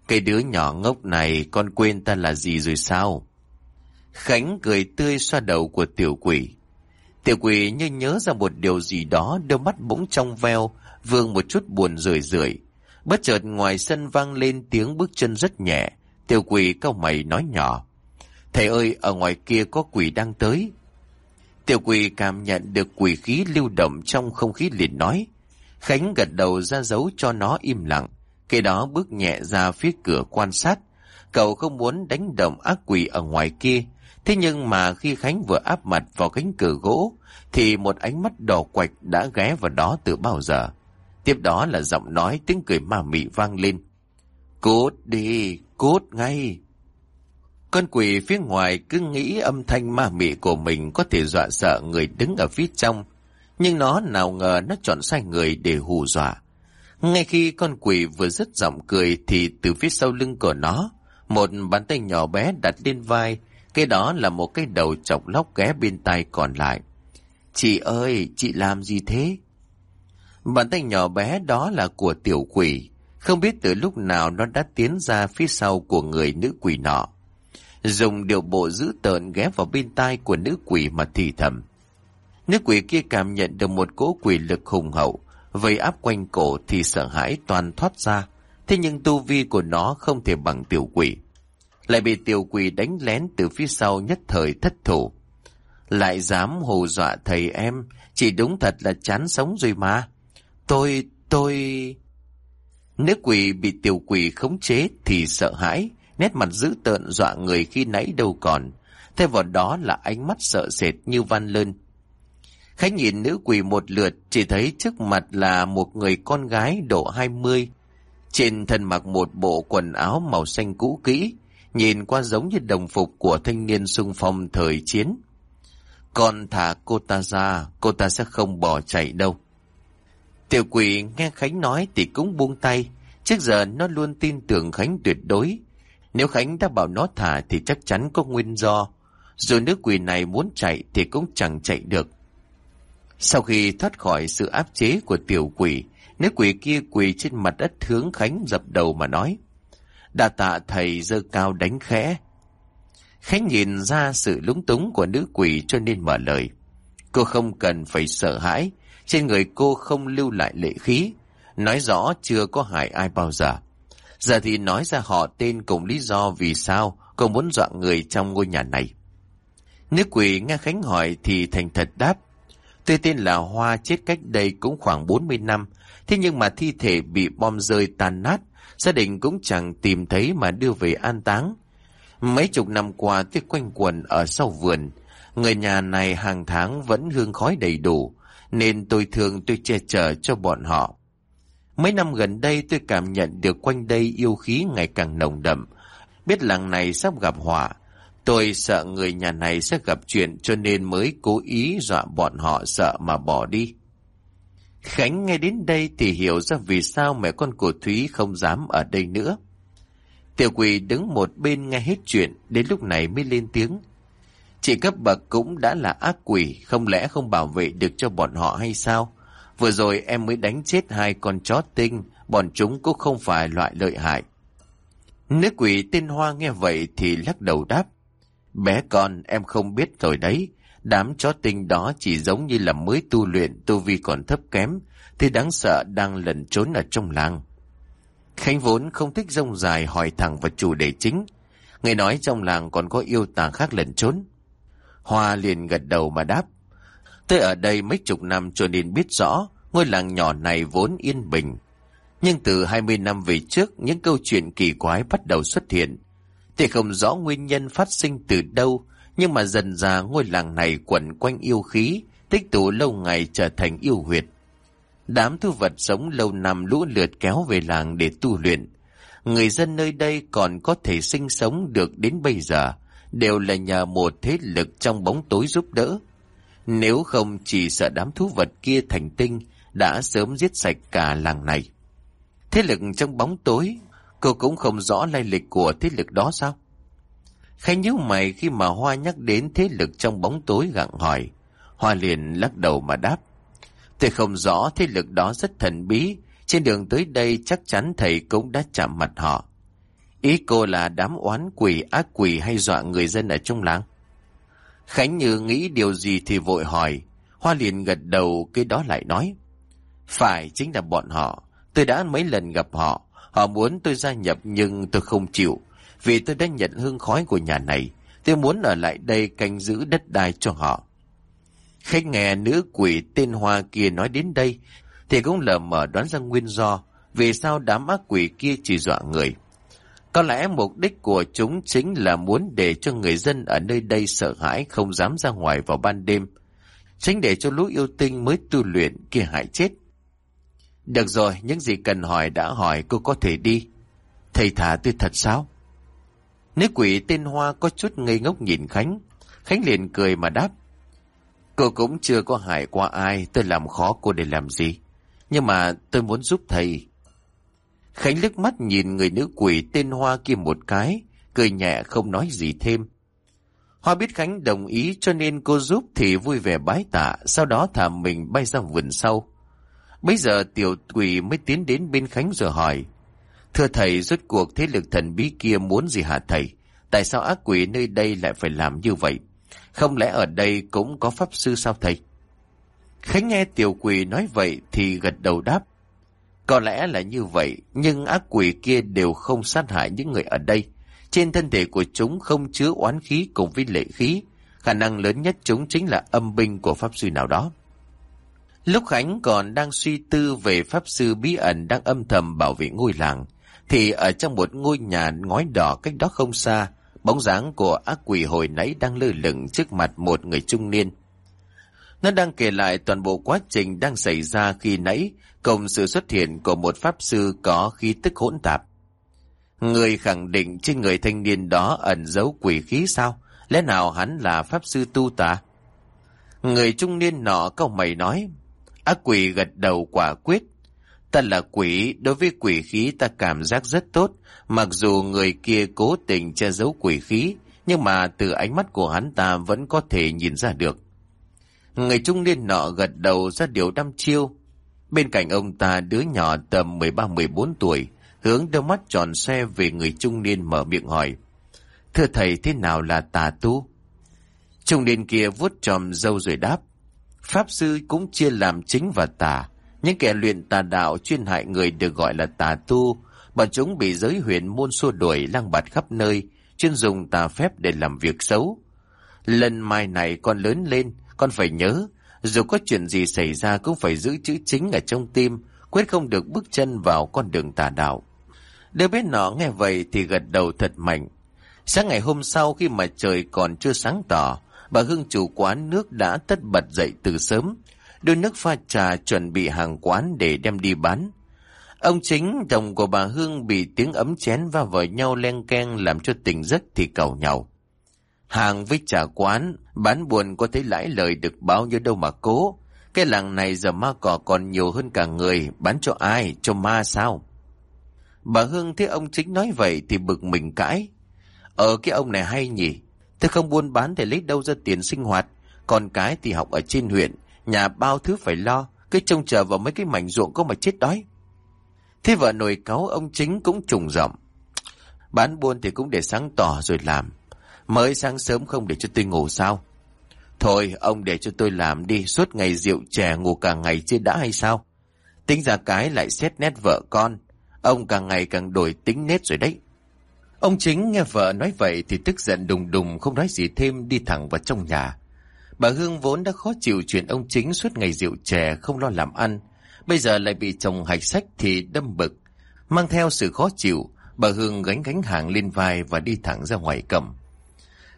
Cái đứa nhỏ ngốc này con quên ta là gì rồi sao? Khánh cười tươi xoa đầu của tiểu quỷ. Tiểu quỷ như nhớ ra một điều gì đó, đôi mắt bỗng trong veo, vương một chút buồn rười rượi. Bất chợt ngoài sân vang lên tiếng bước chân rất nhẹ, tiểu quỷ cau mày nói nhỏ. Thầy ơi, ở ngoài kia có quỷ đang tới. Tiểu quỷ cảm nhận được quỷ khí lưu động trong không khí liền nói. Khánh gật đầu ra dấu cho nó im lặng. Kế đó bước nhẹ ra phía cửa quan sát. Cậu không muốn đánh động ác quỷ ở ngoài kia. Thế nhưng mà khi Khánh vừa áp mặt vào cánh cửa gỗ, thì một ánh mắt đỏ quạch đã ghé vào đó từ bao giờ. Tiếp đó là giọng nói tiếng cười ma mị vang lên. Cút đi, cút ngay. Con quỷ phía ngoài cứ nghĩ âm thanh ma mị của mình có thể dọa sợ người đứng ở phía trong, nhưng nó nào ngờ nó chọn sai người để hù dọa. Ngay khi con quỷ vừa dứt giọng cười thì từ phía sau lưng của nó, một bàn tay nhỏ bé đặt lên vai, cái đó là một cái đầu chọc lóc ghé bên tay còn lại. Chị ơi, chị làm gì thế? Bàn tay nhỏ bé đó là của tiểu quỷ, không biết từ lúc nào nó đã tiến ra phía sau của người nữ quỷ nọ. Dùng điều bộ giữ tợn ghé vào bên tai của nữ quỷ mà thì thầm. Nữ quỷ kia cảm nhận được một cỗ quỷ lực hùng hậu, vây áp quanh cổ thì sợ hãi toàn thoát ra. Thế nhưng tu vi của nó không thể bằng tiểu quỷ. Lại bị tiểu quỷ đánh lén từ phía sau nhất thời thất thủ. Lại dám hù dọa thầy em, chỉ đúng thật là chán sống rồi mà. Tôi, tôi... Nữ quỷ bị tiểu quỷ khống chế thì sợ hãi, nét mặt dữ tợn dọa người khi nãy đâu còn. Thay vào đó là ánh mắt sợ sệt như van lơn. Khánh nhìn nữ quỷ một lượt, chỉ thấy trước mặt là một người con gái độ 20. Trên thân mặc một bộ quần áo màu xanh cũ kỹ, nhìn qua giống như đồng phục của thanh niên sung phong thời chiến. Còn thả cô ta ra, cô ta sẽ không bỏ chạy đâu. Tiểu quỷ nghe Khánh nói thì cũng buông tay, Trước giờ nó luôn tin tưởng Khánh tuyệt đối. Nếu Khánh đã bảo nó thả thì chắc chắn có nguyên do. Rồi nước quỷ này muốn chạy thì cũng chẳng chạy được. Sau khi thoát khỏi sự áp chế của tiểu quỷ, nữ quỷ kia quỳ trên mặt đất hướng Khánh dập đầu mà nói. Đà tạ thầy dơ cao đánh khẽ. Khánh nhìn ra sự lúng túng của nữ quỷ cho nên mở lời. Cô không cần phải sợ hãi, trên người cô không lưu lại lệ khí, nói rõ chưa có hại ai bao giờ. Giờ thì nói ra họ tên cùng lý do vì sao cô muốn dọa người trong ngôi nhà này. Nữ quỷ nghe Khánh hỏi thì thành thật đáp. Tôi tên là Hoa chết cách đây cũng khoảng 40 năm, thế nhưng mà thi thể bị bom rơi tan nát, gia đình cũng chẳng tìm thấy mà đưa về an táng. Mấy chục năm qua tôi quanh quần ở sau vườn, người nhà này hàng tháng vẫn hương khói đầy đủ, nên tôi thường tôi che chở cho bọn họ. Mấy năm gần đây tôi cảm nhận được quanh đây yêu khí ngày càng nồng đậm, biết làng này sắp gặp họa. Tôi sợ người nhà này sẽ gặp chuyện cho nên mới cố ý dọa bọn họ sợ mà bỏ đi. Khánh nghe đến đây thì hiểu ra vì sao mẹ con của Thúy không dám ở đây nữa. Tiểu quỷ đứng một bên nghe hết chuyện, đến lúc này mới lên tiếng. Chị cấp bậc cũng đã là ác quỷ, không lẽ không bảo vệ được cho bọn họ hay sao? Vừa rồi em mới đánh chết hai con chó tinh, bọn chúng cũng không phải loại lợi hại. Nữ quỷ tên Hoa nghe vậy thì lắc đầu đáp. Bé con, em không biết rồi đấy. Đám chó tinh đó chỉ giống như là mới tu luyện, tu vi còn thấp kém, thì đáng sợ đang lẩn trốn ở trong làng. Khánh vốn không thích rông dài hỏi thẳng vào chủ đề chính. Người nói trong làng còn có yêu tà khác lẩn trốn. Hoa liền gật đầu mà đáp. Tôi ở đây mấy chục năm cho nên biết rõ ngôi làng nhỏ này vốn yên bình. Nhưng từ 20 năm về trước, những câu chuyện kỳ quái bắt đầu xuất hiện. Thì không rõ nguyên nhân phát sinh từ đâu, nhưng mà dần ra ngôi làng này quẩn quanh yêu khí, tích tụ lâu ngày trở thành yêu huyệt. Đám thu vật sống lâu năm lũ lượt kéo về làng để tu luyện. Người dân nơi đây còn có thể sinh sống được đến bây giờ, đều là nhờ một thế lực trong bóng tối giúp đỡ. Nếu không chỉ sợ đám thú vật kia thành tinh, đã sớm giết sạch cả làng này. Thế lực trong bóng tối, cô cũng không rõ lai lịch của thế lực đó sao? khánh nhíu mày khi mà Hoa nhắc đến thế lực trong bóng tối gặng hỏi. Hoa liền lắc đầu mà đáp. Tôi không rõ thế lực đó rất thần bí, trên đường tới đây chắc chắn thầy cũng đã chạm mặt họ. Ý cô là đám oán quỷ, ác quỷ hay dọa người dân ở trong làng? Khánh như nghĩ điều gì thì vội hỏi. Hoa liền gật đầu, cái đó lại nói. Phải, chính là bọn họ. Tôi đã mấy lần gặp họ. Họ muốn tôi gia nhập nhưng tôi không chịu. Vì tôi đã nhận hương khói của nhà này. Tôi muốn ở lại đây canh giữ đất đai cho họ. Khách nghe nữ quỷ tên Hoa kia nói đến đây, thì cũng lờ mờ đoán ra nguyên do vì sao đám ác quỷ kia chỉ dọa người. Có lẽ mục đích của chúng chính là muốn để cho người dân ở nơi đây sợ hãi không dám ra ngoài vào ban đêm. Tránh để cho lũ yêu tinh mới tu luyện kia hại chết. Được rồi, những gì cần hỏi đã hỏi cô có thể đi. Thầy thả tôi thật sao? Nữ quỷ tên Hoa có chút ngây ngốc nhìn Khánh. Khánh liền cười mà đáp. Cô cũng chưa có hại qua ai, tôi làm khó cô để làm gì. Nhưng mà tôi muốn giúp thầy. Khánh lướt mắt nhìn người nữ quỷ tên Hoa kia một cái, cười nhẹ không nói gì thêm. Hoa biết Khánh đồng ý cho nên cô giúp thì vui vẻ bái tạ, sau đó thả mình bay ra vườn sau. Bây giờ tiểu quỷ mới tiến đến bên Khánh rồi hỏi. Thưa thầy, rốt cuộc thế lực thần bí kia muốn gì hả thầy? Tại sao ác quỷ nơi đây lại phải làm như vậy? Không lẽ ở đây cũng có pháp sư sao thầy? Khánh nghe tiểu quỷ nói vậy thì gật đầu đáp. Có lẽ là như vậy, nhưng ác quỷ kia đều không sát hại những người ở đây. Trên thân thể của chúng không chứa oán khí cùng với lệ khí. Khả năng lớn nhất chúng chính là âm binh của pháp sư nào đó. Lúc Khánh còn đang suy tư về pháp sư bí ẩn đang âm thầm bảo vệ ngôi làng, thì ở trong một ngôi nhà ngói đỏ cách đó không xa, bóng dáng của ác quỷ hồi nãy đang lơ lửng trước mặt một người trung niên. Nó đang kể lại toàn bộ quá trình đang xảy ra khi nãy, cùng sự xuất hiện của một pháp sư có khí tức hỗn tạp. Người khẳng định trên người thanh niên đó ẩn giấu quỷ khí sao? Lẽ nào hắn là pháp sư tu tà? Người trung niên nọ câu mày nói, ác quỷ gật đầu quả quyết. Ta là quỷ, đối với quỷ khí ta cảm giác rất tốt, mặc dù người kia cố tình che giấu quỷ khí, nhưng mà từ ánh mắt của hắn ta vẫn có thể nhìn ra được. Người trung niên nọ gật đầu ra điều đăm chiêu. Bên cạnh ông ta đứa nhỏ tầm 13-14 tuổi, hướng đôi mắt tròn xe về người trung niên mở miệng hỏi. Thưa thầy thế nào là tà tu? Trung niên kia vuốt tròm dâu rồi đáp. Pháp sư cũng chia làm chính và tà. Những kẻ luyện tà đạo chuyên hại người được gọi là tà tu. Bọn chúng bị giới huyền môn xua đuổi lang bạt khắp nơi, chuyên dùng tà phép để làm việc xấu. Lần mai này con lớn lên, con phải nhớ, dù có chuyện gì xảy ra cũng phải giữ chữ chính ở trong tim, quyết không được bước chân vào con đường tà đạo. Đứa bé nọ nghe vậy thì gật đầu thật mạnh. Sáng ngày hôm sau khi mà trời còn chưa sáng tỏ, bà Hương chủ quán nước đã tất bật dậy từ sớm, đưa nước pha trà chuẩn bị hàng quán để đem đi bán. Ông chính, chồng của bà Hương bị tiếng ấm chén va vào nhau len keng làm cho tỉnh giấc thì cầu nhau. Hàng với trà quán, bán buồn có thấy lãi lời được bao nhiêu đâu mà cố. Cái làng này giờ ma cỏ còn nhiều hơn cả người, bán cho ai, cho ma sao? Bà Hương thấy ông chính nói vậy thì bực mình cãi. Ở cái ông này hay nhỉ, Thế không buôn bán thì lấy đâu ra tiền sinh hoạt. Còn cái thì học ở trên huyện, nhà bao thứ phải lo, cái trông chờ vào mấy cái mảnh ruộng có mà chết đói. Thế vợ nồi cáu ông chính cũng trùng rộng. Bán buôn thì cũng để sáng tỏ rồi làm. Mới sáng sớm không để cho tôi ngủ sao? Thôi, ông để cho tôi làm đi, suốt ngày rượu chè ngủ cả ngày chưa đã hay sao? Tính ra cái lại xét nét vợ con. Ông càng ngày càng đổi tính nết rồi đấy. Ông chính nghe vợ nói vậy thì tức giận đùng đùng không nói gì thêm đi thẳng vào trong nhà. Bà Hương vốn đã khó chịu chuyện ông chính suốt ngày rượu chè không lo làm ăn. Bây giờ lại bị chồng hạch sách thì đâm bực. Mang theo sự khó chịu, bà Hương gánh gánh hàng lên vai và đi thẳng ra ngoài cầm.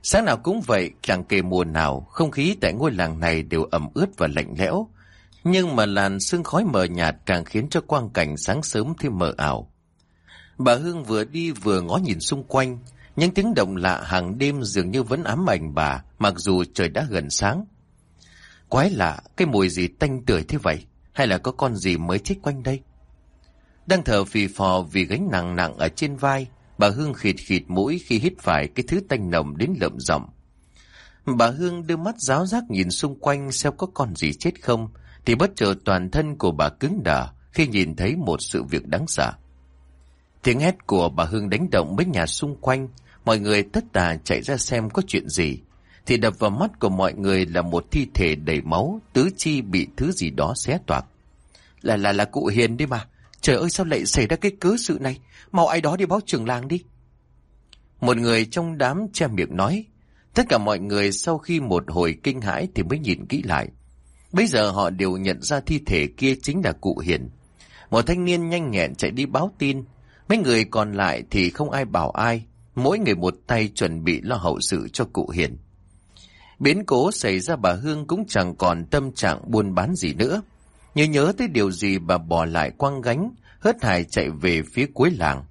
Sáng nào cũng vậy, chẳng kể mùa nào, không khí tại ngôi làng này đều ẩm ướt và lạnh lẽo. Nhưng mà làn sương khói mờ nhạt càng khiến cho quang cảnh sáng sớm thêm mờ ảo. Bà Hương vừa đi vừa ngó nhìn xung quanh, những tiếng động lạ hàng đêm dường như vẫn ám ảnh bà, mặc dù trời đã gần sáng. Quái lạ, cái mùi gì tanh tưởi thế vậy? Hay là có con gì mới chết quanh đây? Đang thở phì phò vì gánh nặng nặng ở trên vai, bà Hương khịt khịt mũi khi hít phải cái thứ tanh nồng đến lợm giọng. Bà Hương đưa mắt giáo giác nhìn xung quanh xem có con gì chết không, thì bất chợt toàn thân của bà cứng đờ khi nhìn thấy một sự việc đáng sợ. Tiếng hét của bà Hương đánh động mấy nhà xung quanh, mọi người tất tà chạy ra xem có chuyện gì. Thì đập vào mắt của mọi người là một thi thể đầy máu, tứ chi bị thứ gì đó xé toạc. Là là là cụ Hiền đi mà. Trời ơi sao lại xảy ra cái cớ sự này? Mau ai đó đi báo trưởng làng đi. Một người trong đám che miệng nói. Tất cả mọi người sau khi một hồi kinh hãi thì mới nhìn kỹ lại. Bây giờ họ đều nhận ra thi thể kia chính là cụ Hiền. Một thanh niên nhanh nhẹn chạy đi báo tin. Mấy người còn lại thì không ai bảo ai, mỗi người một tay chuẩn bị lo hậu sự cho cụ Hiền. Biến cố xảy ra bà Hương cũng chẳng còn tâm trạng buôn bán gì nữa. Nhớ nhớ tới điều gì bà bỏ lại quăng gánh, hớt hải chạy về phía cuối làng.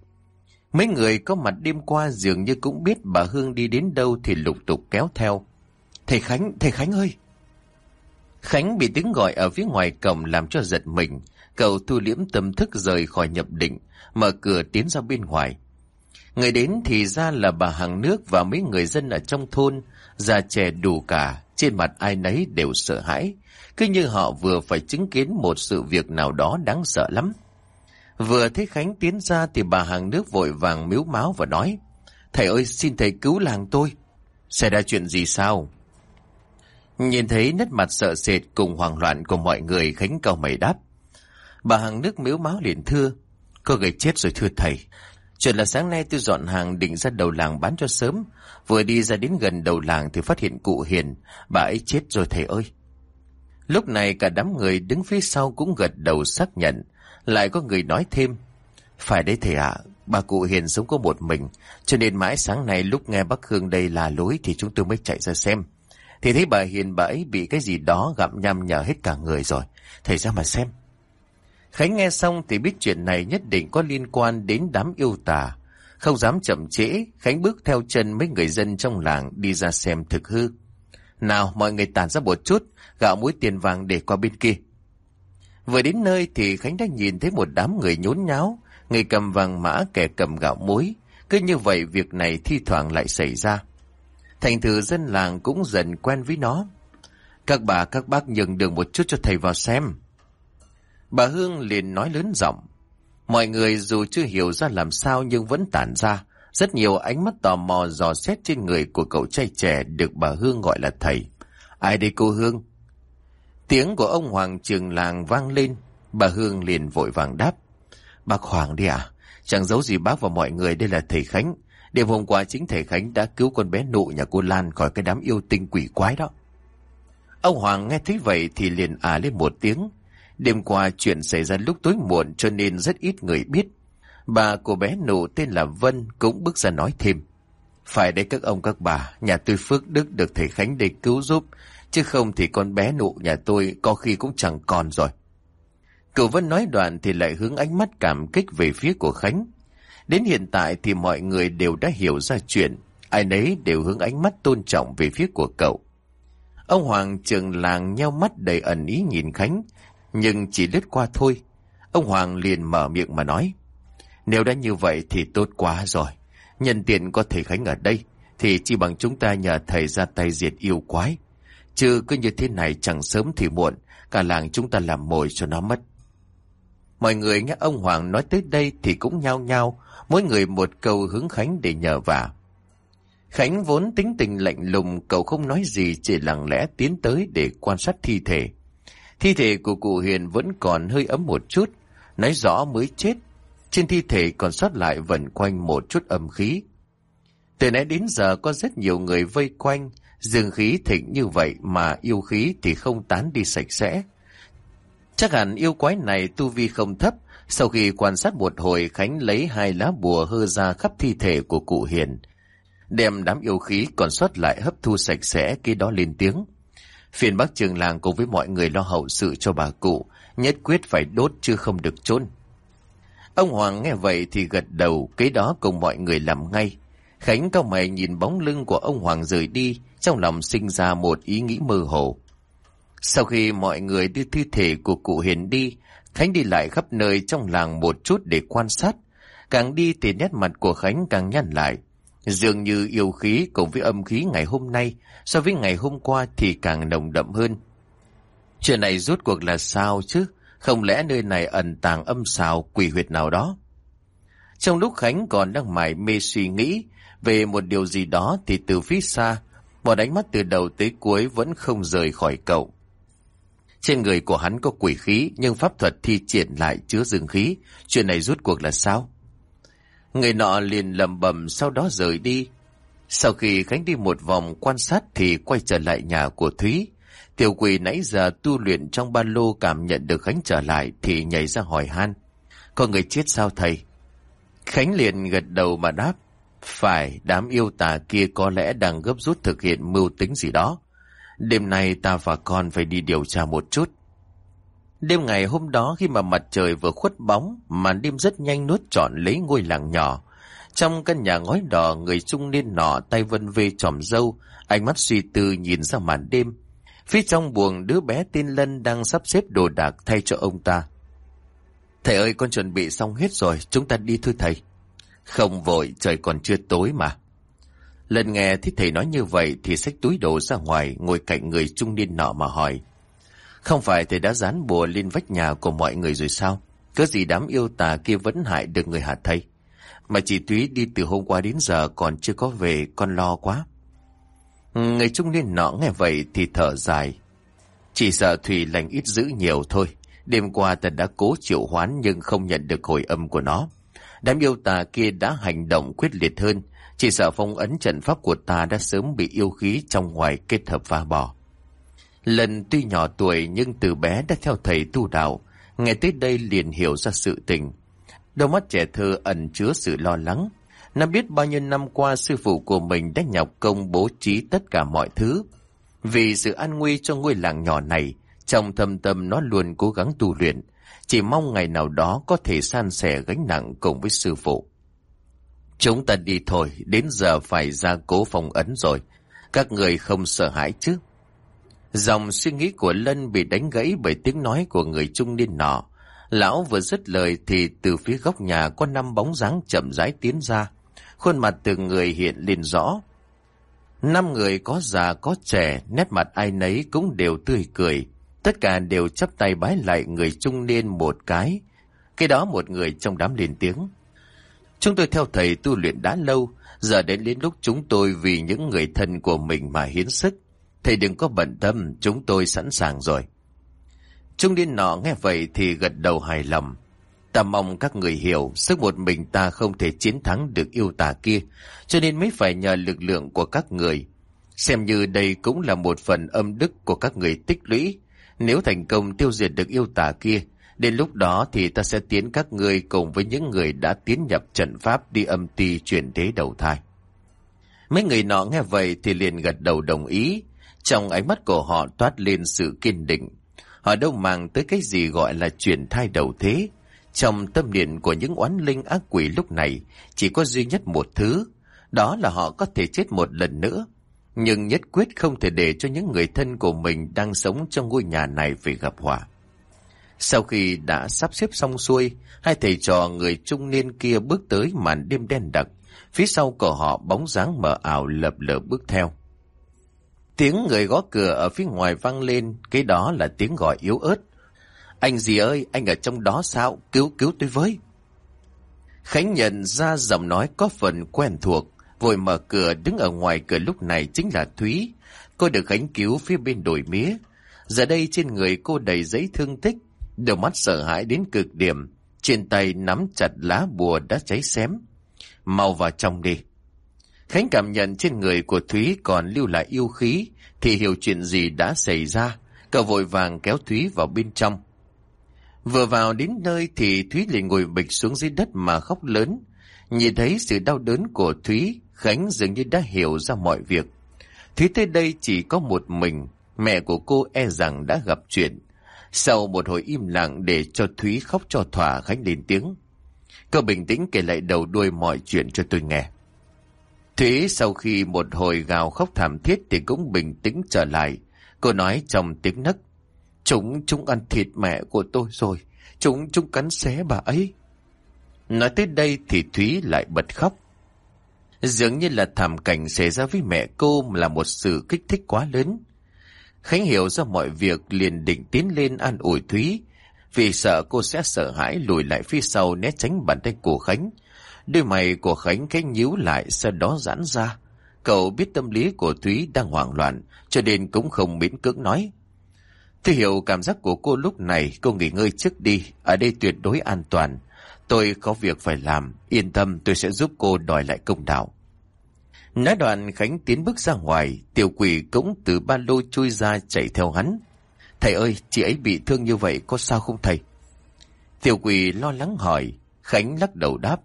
Mấy người có mặt đêm qua dường như cũng biết bà Hương đi đến đâu thì lục tục kéo theo. Thầy Khánh, thầy Khánh ơi! Khánh bị tiếng gọi ở phía ngoài cổng làm cho giật mình. Cậu thu liễm tâm thức rời khỏi nhập định, mở cửa tiến ra bên ngoài. Người đến thì ra là bà hàng nước và mấy người dân ở trong thôn, già trẻ đủ cả, trên mặt ai nấy đều sợ hãi, cứ như họ vừa phải chứng kiến một sự việc nào đó đáng sợ lắm. Vừa thấy Khánh tiến ra thì bà hàng nước vội vàng miếu máu và nói, Thầy ơi xin thầy cứu làng tôi. Xảy ra chuyện gì sao? Nhìn thấy nét mặt sợ sệt cùng hoảng loạn của mọi người Khánh cao mày đáp. Bà hàng nước miếu máu liền thưa, Cô gầy chết rồi thưa thầy. Chuyện là sáng nay tôi dọn hàng định ra đầu làng bán cho sớm. Vừa đi ra đến gần đầu làng thì phát hiện cụ Hiền. Bà ấy chết rồi thầy ơi. Lúc này cả đám người đứng phía sau cũng gật đầu xác nhận. Lại có người nói thêm. Phải đấy thầy ạ, bà cụ Hiền sống có một mình. Cho nên mãi sáng nay lúc nghe bác Hương đây là lối thì chúng tôi mới chạy ra xem. Thì thấy bà Hiền bà ấy bị cái gì đó gặm nhằm nhở hết cả người rồi. Thầy ra mà xem. Khánh nghe xong thì biết chuyện này nhất định có liên quan đến đám yêu tà. Không dám chậm trễ, Khánh bước theo chân mấy người dân trong làng đi ra xem thực hư. Nào mọi người tản ra một chút, gạo muối tiền vàng để qua bên kia. Vừa đến nơi thì Khánh đã nhìn thấy một đám người nhốn nháo, người cầm vàng mã kẻ cầm gạo muối. Cứ như vậy việc này thi thoảng lại xảy ra. Thành thử dân làng cũng dần quen với nó. Các bà các bác nhường đường một chút cho thầy vào xem. Bà Hương liền nói lớn giọng. Mọi người dù chưa hiểu ra làm sao nhưng vẫn tản ra. Rất nhiều ánh mắt tò mò dò xét trên người của cậu trai trẻ được bà Hương gọi là thầy. Ai đây cô Hương? Tiếng của ông Hoàng trường làng vang lên. Bà Hương liền vội vàng đáp. Bác Hoàng đi à? Chẳng giấu gì bác và mọi người đây là thầy Khánh. Đêm hôm qua chính thầy Khánh đã cứu con bé nụ nhà cô Lan khỏi cái đám yêu tinh quỷ quái đó. Ông Hoàng nghe thấy vậy thì liền à lên một tiếng. Đêm qua chuyện xảy ra lúc tối muộn cho nên rất ít người biết. Bà của bé nụ tên là Vân cũng bước ra nói thêm. Phải đấy các ông các bà, nhà tôi Phước Đức được thầy Khánh để cứu giúp, chứ không thì con bé nụ nhà tôi có khi cũng chẳng còn rồi. Cậu Vân nói đoạn thì lại hướng ánh mắt cảm kích về phía của Khánh. Đến hiện tại thì mọi người đều đã hiểu ra chuyện, ai nấy đều hướng ánh mắt tôn trọng về phía của cậu. Ông Hoàng trường làng nheo mắt đầy ẩn ý nhìn Khánh, nhưng chỉ lướt qua thôi. Ông Hoàng liền mở miệng mà nói. Nếu đã như vậy thì tốt quá rồi. Nhân tiện có thầy Khánh ở đây, thì chỉ bằng chúng ta nhờ thầy ra tay diệt yêu quái. Chứ cứ như thế này chẳng sớm thì muộn, cả làng chúng ta làm mồi cho nó mất. Mọi người nghe ông Hoàng nói tới đây thì cũng nhao nhao, mỗi người một câu hướng Khánh để nhờ vả. Khánh vốn tính tình lạnh lùng, cậu không nói gì chỉ lặng lẽ tiến tới để quan sát thi thể. Thi thể của cụ Hiền vẫn còn hơi ấm một chút, nói rõ mới chết. Trên thi thể còn sót lại vẩn quanh một chút âm khí. Từ nãy đến giờ có rất nhiều người vây quanh, dương khí thịnh như vậy mà yêu khí thì không tán đi sạch sẽ. Chắc hẳn yêu quái này tu vi không thấp, sau khi quan sát một hồi Khánh lấy hai lá bùa hơ ra khắp thi thể của cụ Hiền, đem đám yêu khí còn sót lại hấp thu sạch sẽ khi đó lên tiếng. Phiền bác trường làng cùng với mọi người lo hậu sự cho bà cụ, nhất quyết phải đốt chứ không được chôn. Ông Hoàng nghe vậy thì gật đầu, kế đó cùng mọi người làm ngay. Khánh cao mày nhìn bóng lưng của ông Hoàng rời đi, trong lòng sinh ra một ý nghĩ mơ hồ. Sau khi mọi người đưa thi thể của cụ Hiền đi, Khánh đi lại khắp nơi trong làng một chút để quan sát. Càng đi thì nét mặt của Khánh càng nhăn lại. Dường như yêu khí cùng với âm khí ngày hôm nay so với ngày hôm qua thì càng nồng đậm hơn. Chuyện này rốt cuộc là sao chứ? Không lẽ nơi này ẩn tàng âm xào quỷ huyệt nào đó? Trong lúc Khánh còn đang mải mê suy nghĩ về một điều gì đó thì từ phía xa, một ánh mắt từ đầu tới cuối vẫn không rời khỏi cậu. Trên người của hắn có quỷ khí nhưng pháp thuật thi triển lại chứa dương khí. Chuyện này rút cuộc là sao? Người nọ liền lầm bầm sau đó rời đi. Sau khi Khánh đi một vòng quan sát thì quay trở lại nhà của Thúy. Tiểu quỷ nãy giờ tu luyện trong ba lô cảm nhận được Khánh trở lại thì nhảy ra hỏi han. Có người chết sao thầy? Khánh liền gật đầu mà đáp. Phải, đám yêu tà kia có lẽ đang gấp rút thực hiện mưu tính gì đó. Đêm nay ta và con phải đi điều tra một chút. Đêm ngày hôm đó khi mà mặt trời vừa khuất bóng, màn đêm rất nhanh nuốt trọn lấy ngôi làng nhỏ. Trong căn nhà ngói đỏ, người trung niên nọ tay vân vê tròm dâu, ánh mắt suy tư nhìn ra màn đêm. Phía trong buồng đứa bé tên Lân đang sắp xếp đồ đạc thay cho ông ta. Thầy ơi con chuẩn bị xong hết rồi, chúng ta đi thôi thầy. Không vội, trời còn chưa tối mà. Lần nghe thấy thầy nói như vậy thì xách túi đồ ra ngoài, ngồi cạnh người trung niên nọ mà hỏi. Không phải thầy đã dán bùa lên vách nhà của mọi người rồi sao? Cớ gì đám yêu tà kia vẫn hại được người hạt thầy? Mà chị Túy đi từ hôm qua đến giờ còn chưa có về, con lo quá. Người trung niên nọ nghe vậy thì thở dài. Chỉ sợ Thủy lành ít giữ nhiều thôi. Đêm qua ta đã cố triệu hoán nhưng không nhận được hồi âm của nó. Đám yêu tà kia đã hành động quyết liệt hơn. Chỉ sợ phong ấn trận pháp của ta đã sớm bị yêu khí trong ngoài kết hợp phá bỏ. Lần tuy nhỏ tuổi nhưng từ bé đã theo thầy tu đạo, nghe tới đây liền hiểu ra sự tình. Đôi mắt trẻ thơ ẩn chứa sự lo lắng. Nó biết bao nhiêu năm qua sư phụ của mình đã nhọc công bố trí tất cả mọi thứ. Vì sự an nguy cho ngôi làng nhỏ này, trong thâm tâm nó luôn cố gắng tu luyện, chỉ mong ngày nào đó có thể san sẻ gánh nặng cùng với sư phụ. Chúng ta đi thôi, đến giờ phải ra cố phòng ấn rồi. Các người không sợ hãi chứ? Dòng suy nghĩ của Lân bị đánh gãy bởi tiếng nói của người trung niên nọ. Lão vừa dứt lời thì từ phía góc nhà có năm bóng dáng chậm rãi tiến ra. Khuôn mặt từng người hiện lên rõ. Năm người có già có trẻ, nét mặt ai nấy cũng đều tươi cười. Tất cả đều chắp tay bái lại người trung niên một cái. Cái đó một người trong đám lên tiếng. Chúng tôi theo thầy tu luyện đã lâu, giờ đến đến lúc chúng tôi vì những người thân của mình mà hiến sức. Thầy đừng có bận tâm, chúng tôi sẵn sàng rồi. Trung niên nọ nghe vậy thì gật đầu hài lòng. Ta mong các người hiểu, sức một mình ta không thể chiến thắng được yêu tà kia, cho nên mới phải nhờ lực lượng của các người. Xem như đây cũng là một phần âm đức của các người tích lũy. Nếu thành công tiêu diệt được yêu tà kia, đến lúc đó thì ta sẽ tiến các người cùng với những người đã tiến nhập trận pháp đi âm ti chuyển thế đầu thai. Mấy người nọ nghe vậy thì liền gật đầu đồng ý, trong ánh mắt của họ toát lên sự kiên định. Họ đâu mang tới cái gì gọi là chuyển thai đầu thế. Trong tâm niệm của những oán linh ác quỷ lúc này chỉ có duy nhất một thứ, đó là họ có thể chết một lần nữa. Nhưng nhất quyết không thể để cho những người thân của mình đang sống trong ngôi nhà này phải gặp họa. Sau khi đã sắp xếp xong xuôi, hai thầy trò người trung niên kia bước tới màn đêm đen đặc. Phía sau của họ bóng dáng mờ ảo lập lờ bước theo. Tiếng người gõ cửa ở phía ngoài vang lên, cái đó là tiếng gọi yếu ớt. Anh gì ơi, anh ở trong đó sao? Cứu, cứu tôi với. Khánh nhận ra giọng nói có phần quen thuộc, vội mở cửa đứng ở ngoài cửa lúc này chính là Thúy. Cô được Khánh cứu phía bên đồi mía. Giờ đây trên người cô đầy giấy thương tích, đôi mắt sợ hãi đến cực điểm, trên tay nắm chặt lá bùa đã cháy xém. Mau vào trong đi. Khánh cảm nhận trên người của Thúy còn lưu lại yêu khí, thì hiểu chuyện gì đã xảy ra. Cậu vội vàng kéo Thúy vào bên trong. Vừa vào đến nơi thì Thúy liền ngồi bịch xuống dưới đất mà khóc lớn. Nhìn thấy sự đau đớn của Thúy, Khánh dường như đã hiểu ra mọi việc. Thúy tới đây chỉ có một mình, mẹ của cô e rằng đã gặp chuyện. Sau một hồi im lặng để cho Thúy khóc cho thỏa Khánh lên tiếng. Cậu bình tĩnh kể lại đầu đuôi mọi chuyện cho tôi nghe. Thúy sau khi một hồi gào khóc thảm thiết thì cũng bình tĩnh trở lại. Cô nói trong tiếng nấc. Chúng, chúng ăn thịt mẹ của tôi rồi. Chúng, chúng cắn xé bà ấy. Nói tới đây thì Thúy lại bật khóc. Dường như là thảm cảnh xảy ra với mẹ cô là một sự kích thích quá lớn. Khánh hiểu ra mọi việc liền định tiến lên an ủi Thúy, vì sợ cô sẽ sợ hãi lùi lại phía sau né tránh bàn tay của Khánh. Đôi mày của Khánh khẽ nhíu lại sau đó giãn ra. Cậu biết tâm lý của Thúy đang hoảng loạn, cho nên cũng không miễn cưỡng nói. Tôi hiểu cảm giác của cô lúc này, cô nghỉ ngơi trước đi, ở đây tuyệt đối an toàn. Tôi có việc phải làm, yên tâm tôi sẽ giúp cô đòi lại công đạo. Nói đoạn Khánh tiến bước ra ngoài, tiểu quỷ cũng từ ba lô chui ra chạy theo hắn. Thầy ơi, chị ấy bị thương như vậy có sao không thầy? Tiểu quỷ lo lắng hỏi, Khánh lắc đầu đáp.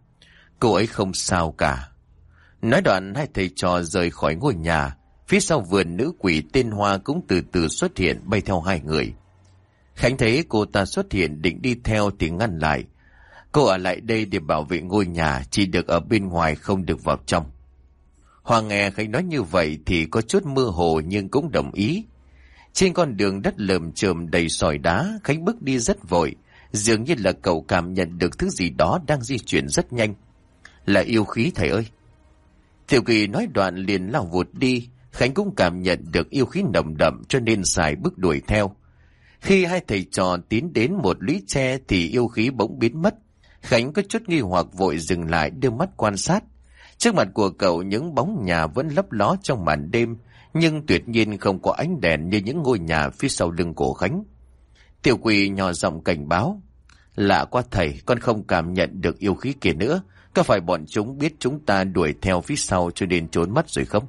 Cô ấy không sao cả. Nói đoạn hai thầy trò rời khỏi ngôi nhà, phía sau vườn nữ quỷ tên Hoa cũng từ từ xuất hiện bay theo hai người. Khánh thấy cô ta xuất hiện định đi theo thì ngăn lại. Cô ở lại đây để bảo vệ ngôi nhà, chỉ được ở bên ngoài không được vào trong. Hoa nghe Khánh nói như vậy thì có chút mơ hồ nhưng cũng đồng ý. Trên con đường đất lởm chởm đầy sỏi đá, Khánh bước đi rất vội, dường như là cậu cảm nhận được thứ gì đó đang di chuyển rất nhanh. Là yêu khí thầy ơi. Tiểu kỳ nói đoạn liền lao vụt đi, Khánh cũng cảm nhận được yêu khí nồng đậm cho nên xài bước đuổi theo. Khi hai thầy trò tiến đến một lũy tre thì yêu khí bỗng biến mất. Khánh có chút nghi hoặc vội dừng lại đưa mắt quan sát. Trước mặt của cậu những bóng nhà vẫn lấp ló trong màn đêm, nhưng tuyệt nhiên không có ánh đèn như những ngôi nhà phía sau lưng cổ Khánh. Tiểu quỳ nhỏ giọng cảnh báo. Lạ quá thầy, con không cảm nhận được yêu khí kia nữa. Có phải bọn chúng biết chúng ta đuổi theo phía sau cho nên trốn mất rồi không?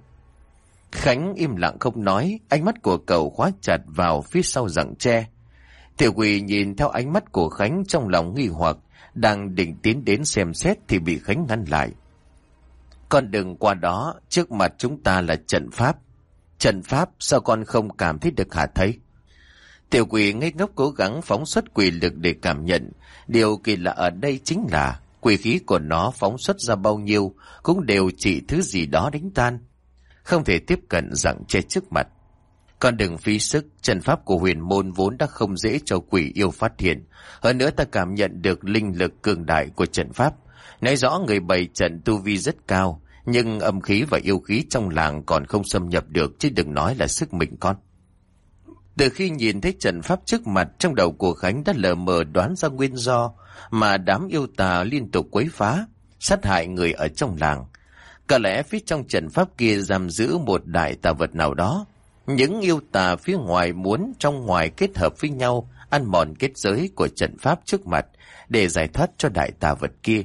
Khánh im lặng không nói, ánh mắt của cậu khóa chặt vào phía sau rặng tre. Tiểu quỳ nhìn theo ánh mắt của Khánh trong lòng nghi hoặc, đang định tiến đến xem xét thì bị Khánh ngăn lại. Con đừng qua đó, trước mặt chúng ta là trận pháp. Trận pháp sao con không cảm thấy được hả thấy? Tiểu quỷ ngây ngốc cố gắng phóng xuất quỷ lực để cảm nhận. Điều kỳ lạ ở đây chính là quỷ khí của nó phóng xuất ra bao nhiêu cũng đều chỉ thứ gì đó đánh tan. Không thể tiếp cận dặn che trước mặt. Con đừng phí sức, trận pháp của huyền môn vốn đã không dễ cho quỷ yêu phát hiện. Hơn nữa ta cảm nhận được linh lực cường đại của trận pháp. Nói rõ người bày trận tu vi rất cao, nhưng âm khí và yêu khí trong làng còn không xâm nhập được chứ đừng nói là sức mình con. Từ khi nhìn thấy trận pháp trước mặt trong đầu của Khánh đã lờ mờ đoán ra nguyên do mà đám yêu tà liên tục quấy phá, sát hại người ở trong làng. Có lẽ phía trong trận pháp kia giam giữ một đại tà vật nào đó. Những yêu tà phía ngoài muốn trong ngoài kết hợp với nhau ăn mòn kết giới của trận pháp trước mặt để giải thoát cho đại tà vật kia.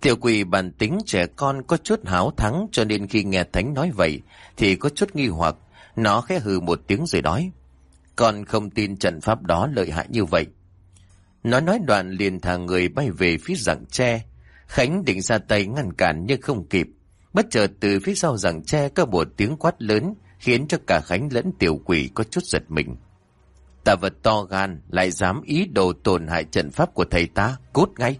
Tiểu quỷ bản tính trẻ con có chút háo thắng cho nên khi nghe Thánh nói vậy thì có chút nghi hoặc. Nó khẽ hừ một tiếng rồi nói. Con không tin trận pháp đó lợi hại như vậy. Nó nói đoạn liền thả người bay về phía rặng tre. Khánh định ra tay ngăn cản nhưng không kịp. Bất chợt từ phía sau rằng tre có một tiếng quát lớn khiến cho cả Khánh lẫn tiểu quỷ có chút giật mình. Tà vật to gan lại dám ý đồ tổn hại trận pháp của thầy ta, cút ngay.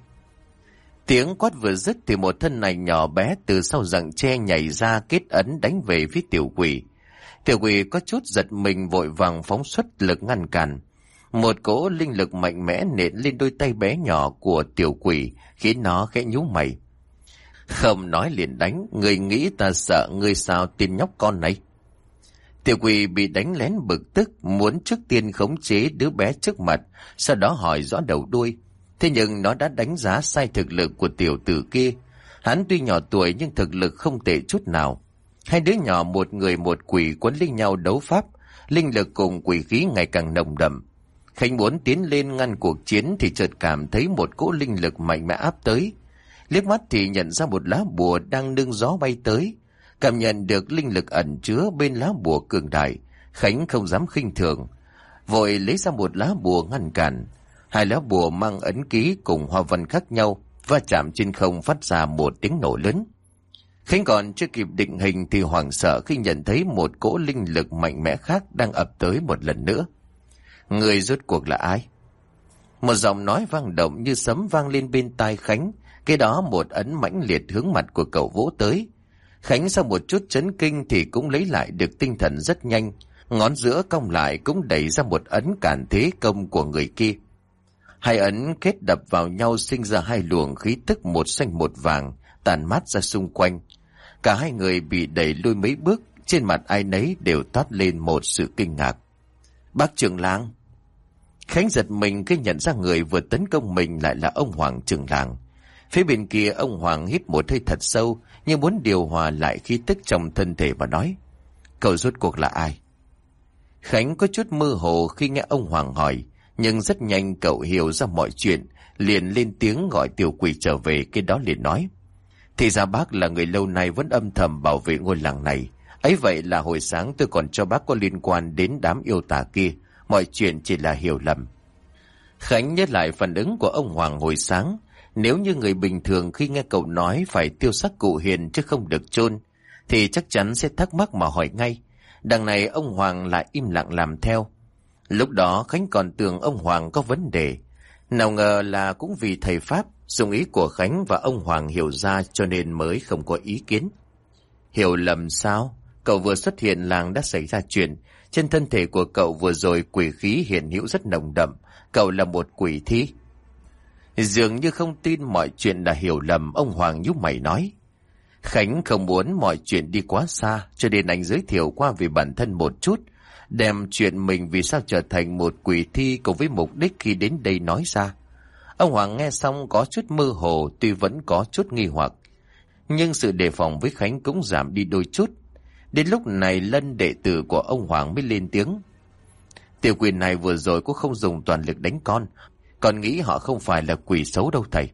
Tiếng quát vừa dứt thì một thân này nhỏ bé từ sau rằng tre nhảy ra kết ấn đánh về phía tiểu quỷ. Tiểu quỷ có chút giật mình vội vàng phóng xuất lực ngăn cản. Một cỗ linh lực mạnh mẽ nện lên đôi tay bé nhỏ của tiểu quỷ khiến nó khẽ nhú mày. Không nói liền đánh, người nghĩ ta sợ người sao tin nhóc con này. Tiểu quỷ bị đánh lén bực tức, muốn trước tiên khống chế đứa bé trước mặt, sau đó hỏi rõ đầu đuôi. Thế nhưng nó đã đánh giá sai thực lực của tiểu tử kia. Hắn tuy nhỏ tuổi nhưng thực lực không tệ chút nào. Hai đứa nhỏ một người một quỷ quấn linh nhau đấu pháp, linh lực cùng quỷ khí ngày càng nồng đậm. Khánh muốn tiến lên ngăn cuộc chiến thì chợt cảm thấy một cỗ linh lực mạnh mẽ áp tới. Liếc mắt thì nhận ra một lá bùa đang nương gió bay tới. Cảm nhận được linh lực ẩn chứa bên lá bùa cường đại, Khánh không dám khinh thường. Vội lấy ra một lá bùa ngăn cản. Hai lá bùa mang ấn ký cùng hoa văn khác nhau, va chạm trên không phát ra một tiếng nổ lớn. Khánh còn chưa kịp định hình thì hoảng sợ khi nhận thấy một cỗ linh lực mạnh mẽ khác đang ập tới một lần nữa. Người rốt cuộc là ai? Một giọng nói vang động như sấm vang lên bên tai Khánh, cái đó một ấn mãnh liệt hướng mặt của cậu vỗ tới. Khánh sau một chút chấn kinh thì cũng lấy lại được tinh thần rất nhanh, ngón giữa cong lại cũng đẩy ra một ấn cản thế công của người kia. Hai ấn kết đập vào nhau sinh ra hai luồng khí tức một xanh một vàng, tàn mát ra xung quanh. Cả hai người bị đẩy lui mấy bước, trên mặt ai nấy đều toát lên một sự kinh ngạc. Bác trưởng làng Khánh giật mình khi nhận ra người vừa tấn công mình lại là ông Hoàng trường làng. Phía bên kia, ông Hoàng hít một hơi thật sâu, như muốn điều hòa lại khi tức trong thân thể và nói, Cậu rốt cuộc là ai? Khánh có chút mơ hồ khi nghe ông Hoàng hỏi, nhưng rất nhanh cậu hiểu ra mọi chuyện, liền lên tiếng gọi tiểu quỷ trở về cái đó liền nói, thì ra bác là người lâu nay vẫn âm thầm bảo vệ ngôi làng này. ấy vậy là hồi sáng tôi còn cho bác có liên quan đến đám yêu tà kia. Mọi chuyện chỉ là hiểu lầm. Khánh nhớ lại phản ứng của ông Hoàng hồi sáng. Nếu như người bình thường khi nghe cậu nói phải tiêu sắc cụ hiền chứ không được chôn, thì chắc chắn sẽ thắc mắc mà hỏi ngay. Đằng này ông Hoàng lại im lặng làm theo. Lúc đó Khánh còn tưởng ông Hoàng có vấn đề. Nào ngờ là cũng vì thầy Pháp, Dùng ý của Khánh và ông Hoàng hiểu ra cho nên mới không có ý kiến. Hiểu lầm sao? Cậu vừa xuất hiện làng đã xảy ra chuyện. Trên thân thể của cậu vừa rồi quỷ khí hiện hữu rất nồng đậm. Cậu là một quỷ thi. Dường như không tin mọi chuyện là hiểu lầm, ông Hoàng nhúc mày nói. Khánh không muốn mọi chuyện đi quá xa, cho nên anh giới thiệu qua về bản thân một chút, đem chuyện mình vì sao trở thành một quỷ thi cùng với mục đích khi đến đây nói ra. Ông Hoàng nghe xong có chút mơ hồ tuy vẫn có chút nghi hoặc. Nhưng sự đề phòng với Khánh cũng giảm đi đôi chút. Đến lúc này lân đệ tử của ông Hoàng mới lên tiếng. Tiểu quỷ này vừa rồi cũng không dùng toàn lực đánh con. Còn nghĩ họ không phải là quỷ xấu đâu thầy.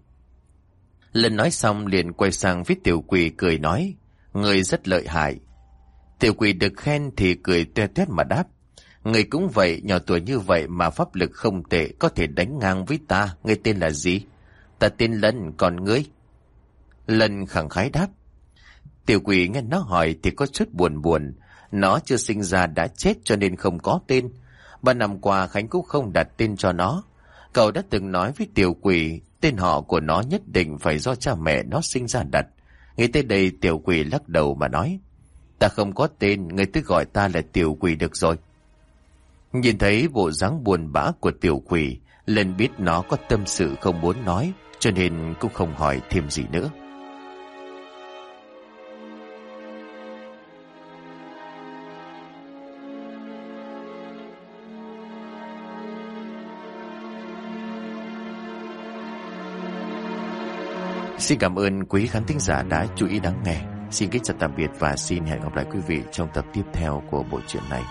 Lân nói xong liền quay sang với tiểu quỷ cười nói. Người rất lợi hại. Tiểu quỷ được khen thì cười tuê tuét mà đáp. Người cũng vậy, nhỏ tuổi như vậy mà pháp lực không tệ, có thể đánh ngang với ta. Người tên là gì? Ta tên Lân, còn ngươi? Lân khẳng khái đáp. Tiểu quỷ nghe nó hỏi thì có chút buồn buồn. Nó chưa sinh ra đã chết cho nên không có tên. Ba năm qua Khánh cũng không đặt tên cho nó. Cậu đã từng nói với tiểu quỷ tên họ của nó nhất định phải do cha mẹ nó sinh ra đặt. Nghe tới đây tiểu quỷ lắc đầu mà nói. Ta không có tên, người cứ gọi ta là tiểu quỷ được rồi. Nhìn thấy bộ dáng buồn bã của tiểu quỷ, lên biết nó có tâm sự không muốn nói, cho nên cũng không hỏi thêm gì nữa. Xin cảm ơn quý khán thính giả đã chú ý lắng nghe. Xin kính chào tạm biệt và xin hẹn gặp lại quý vị trong tập tiếp theo của bộ truyện này.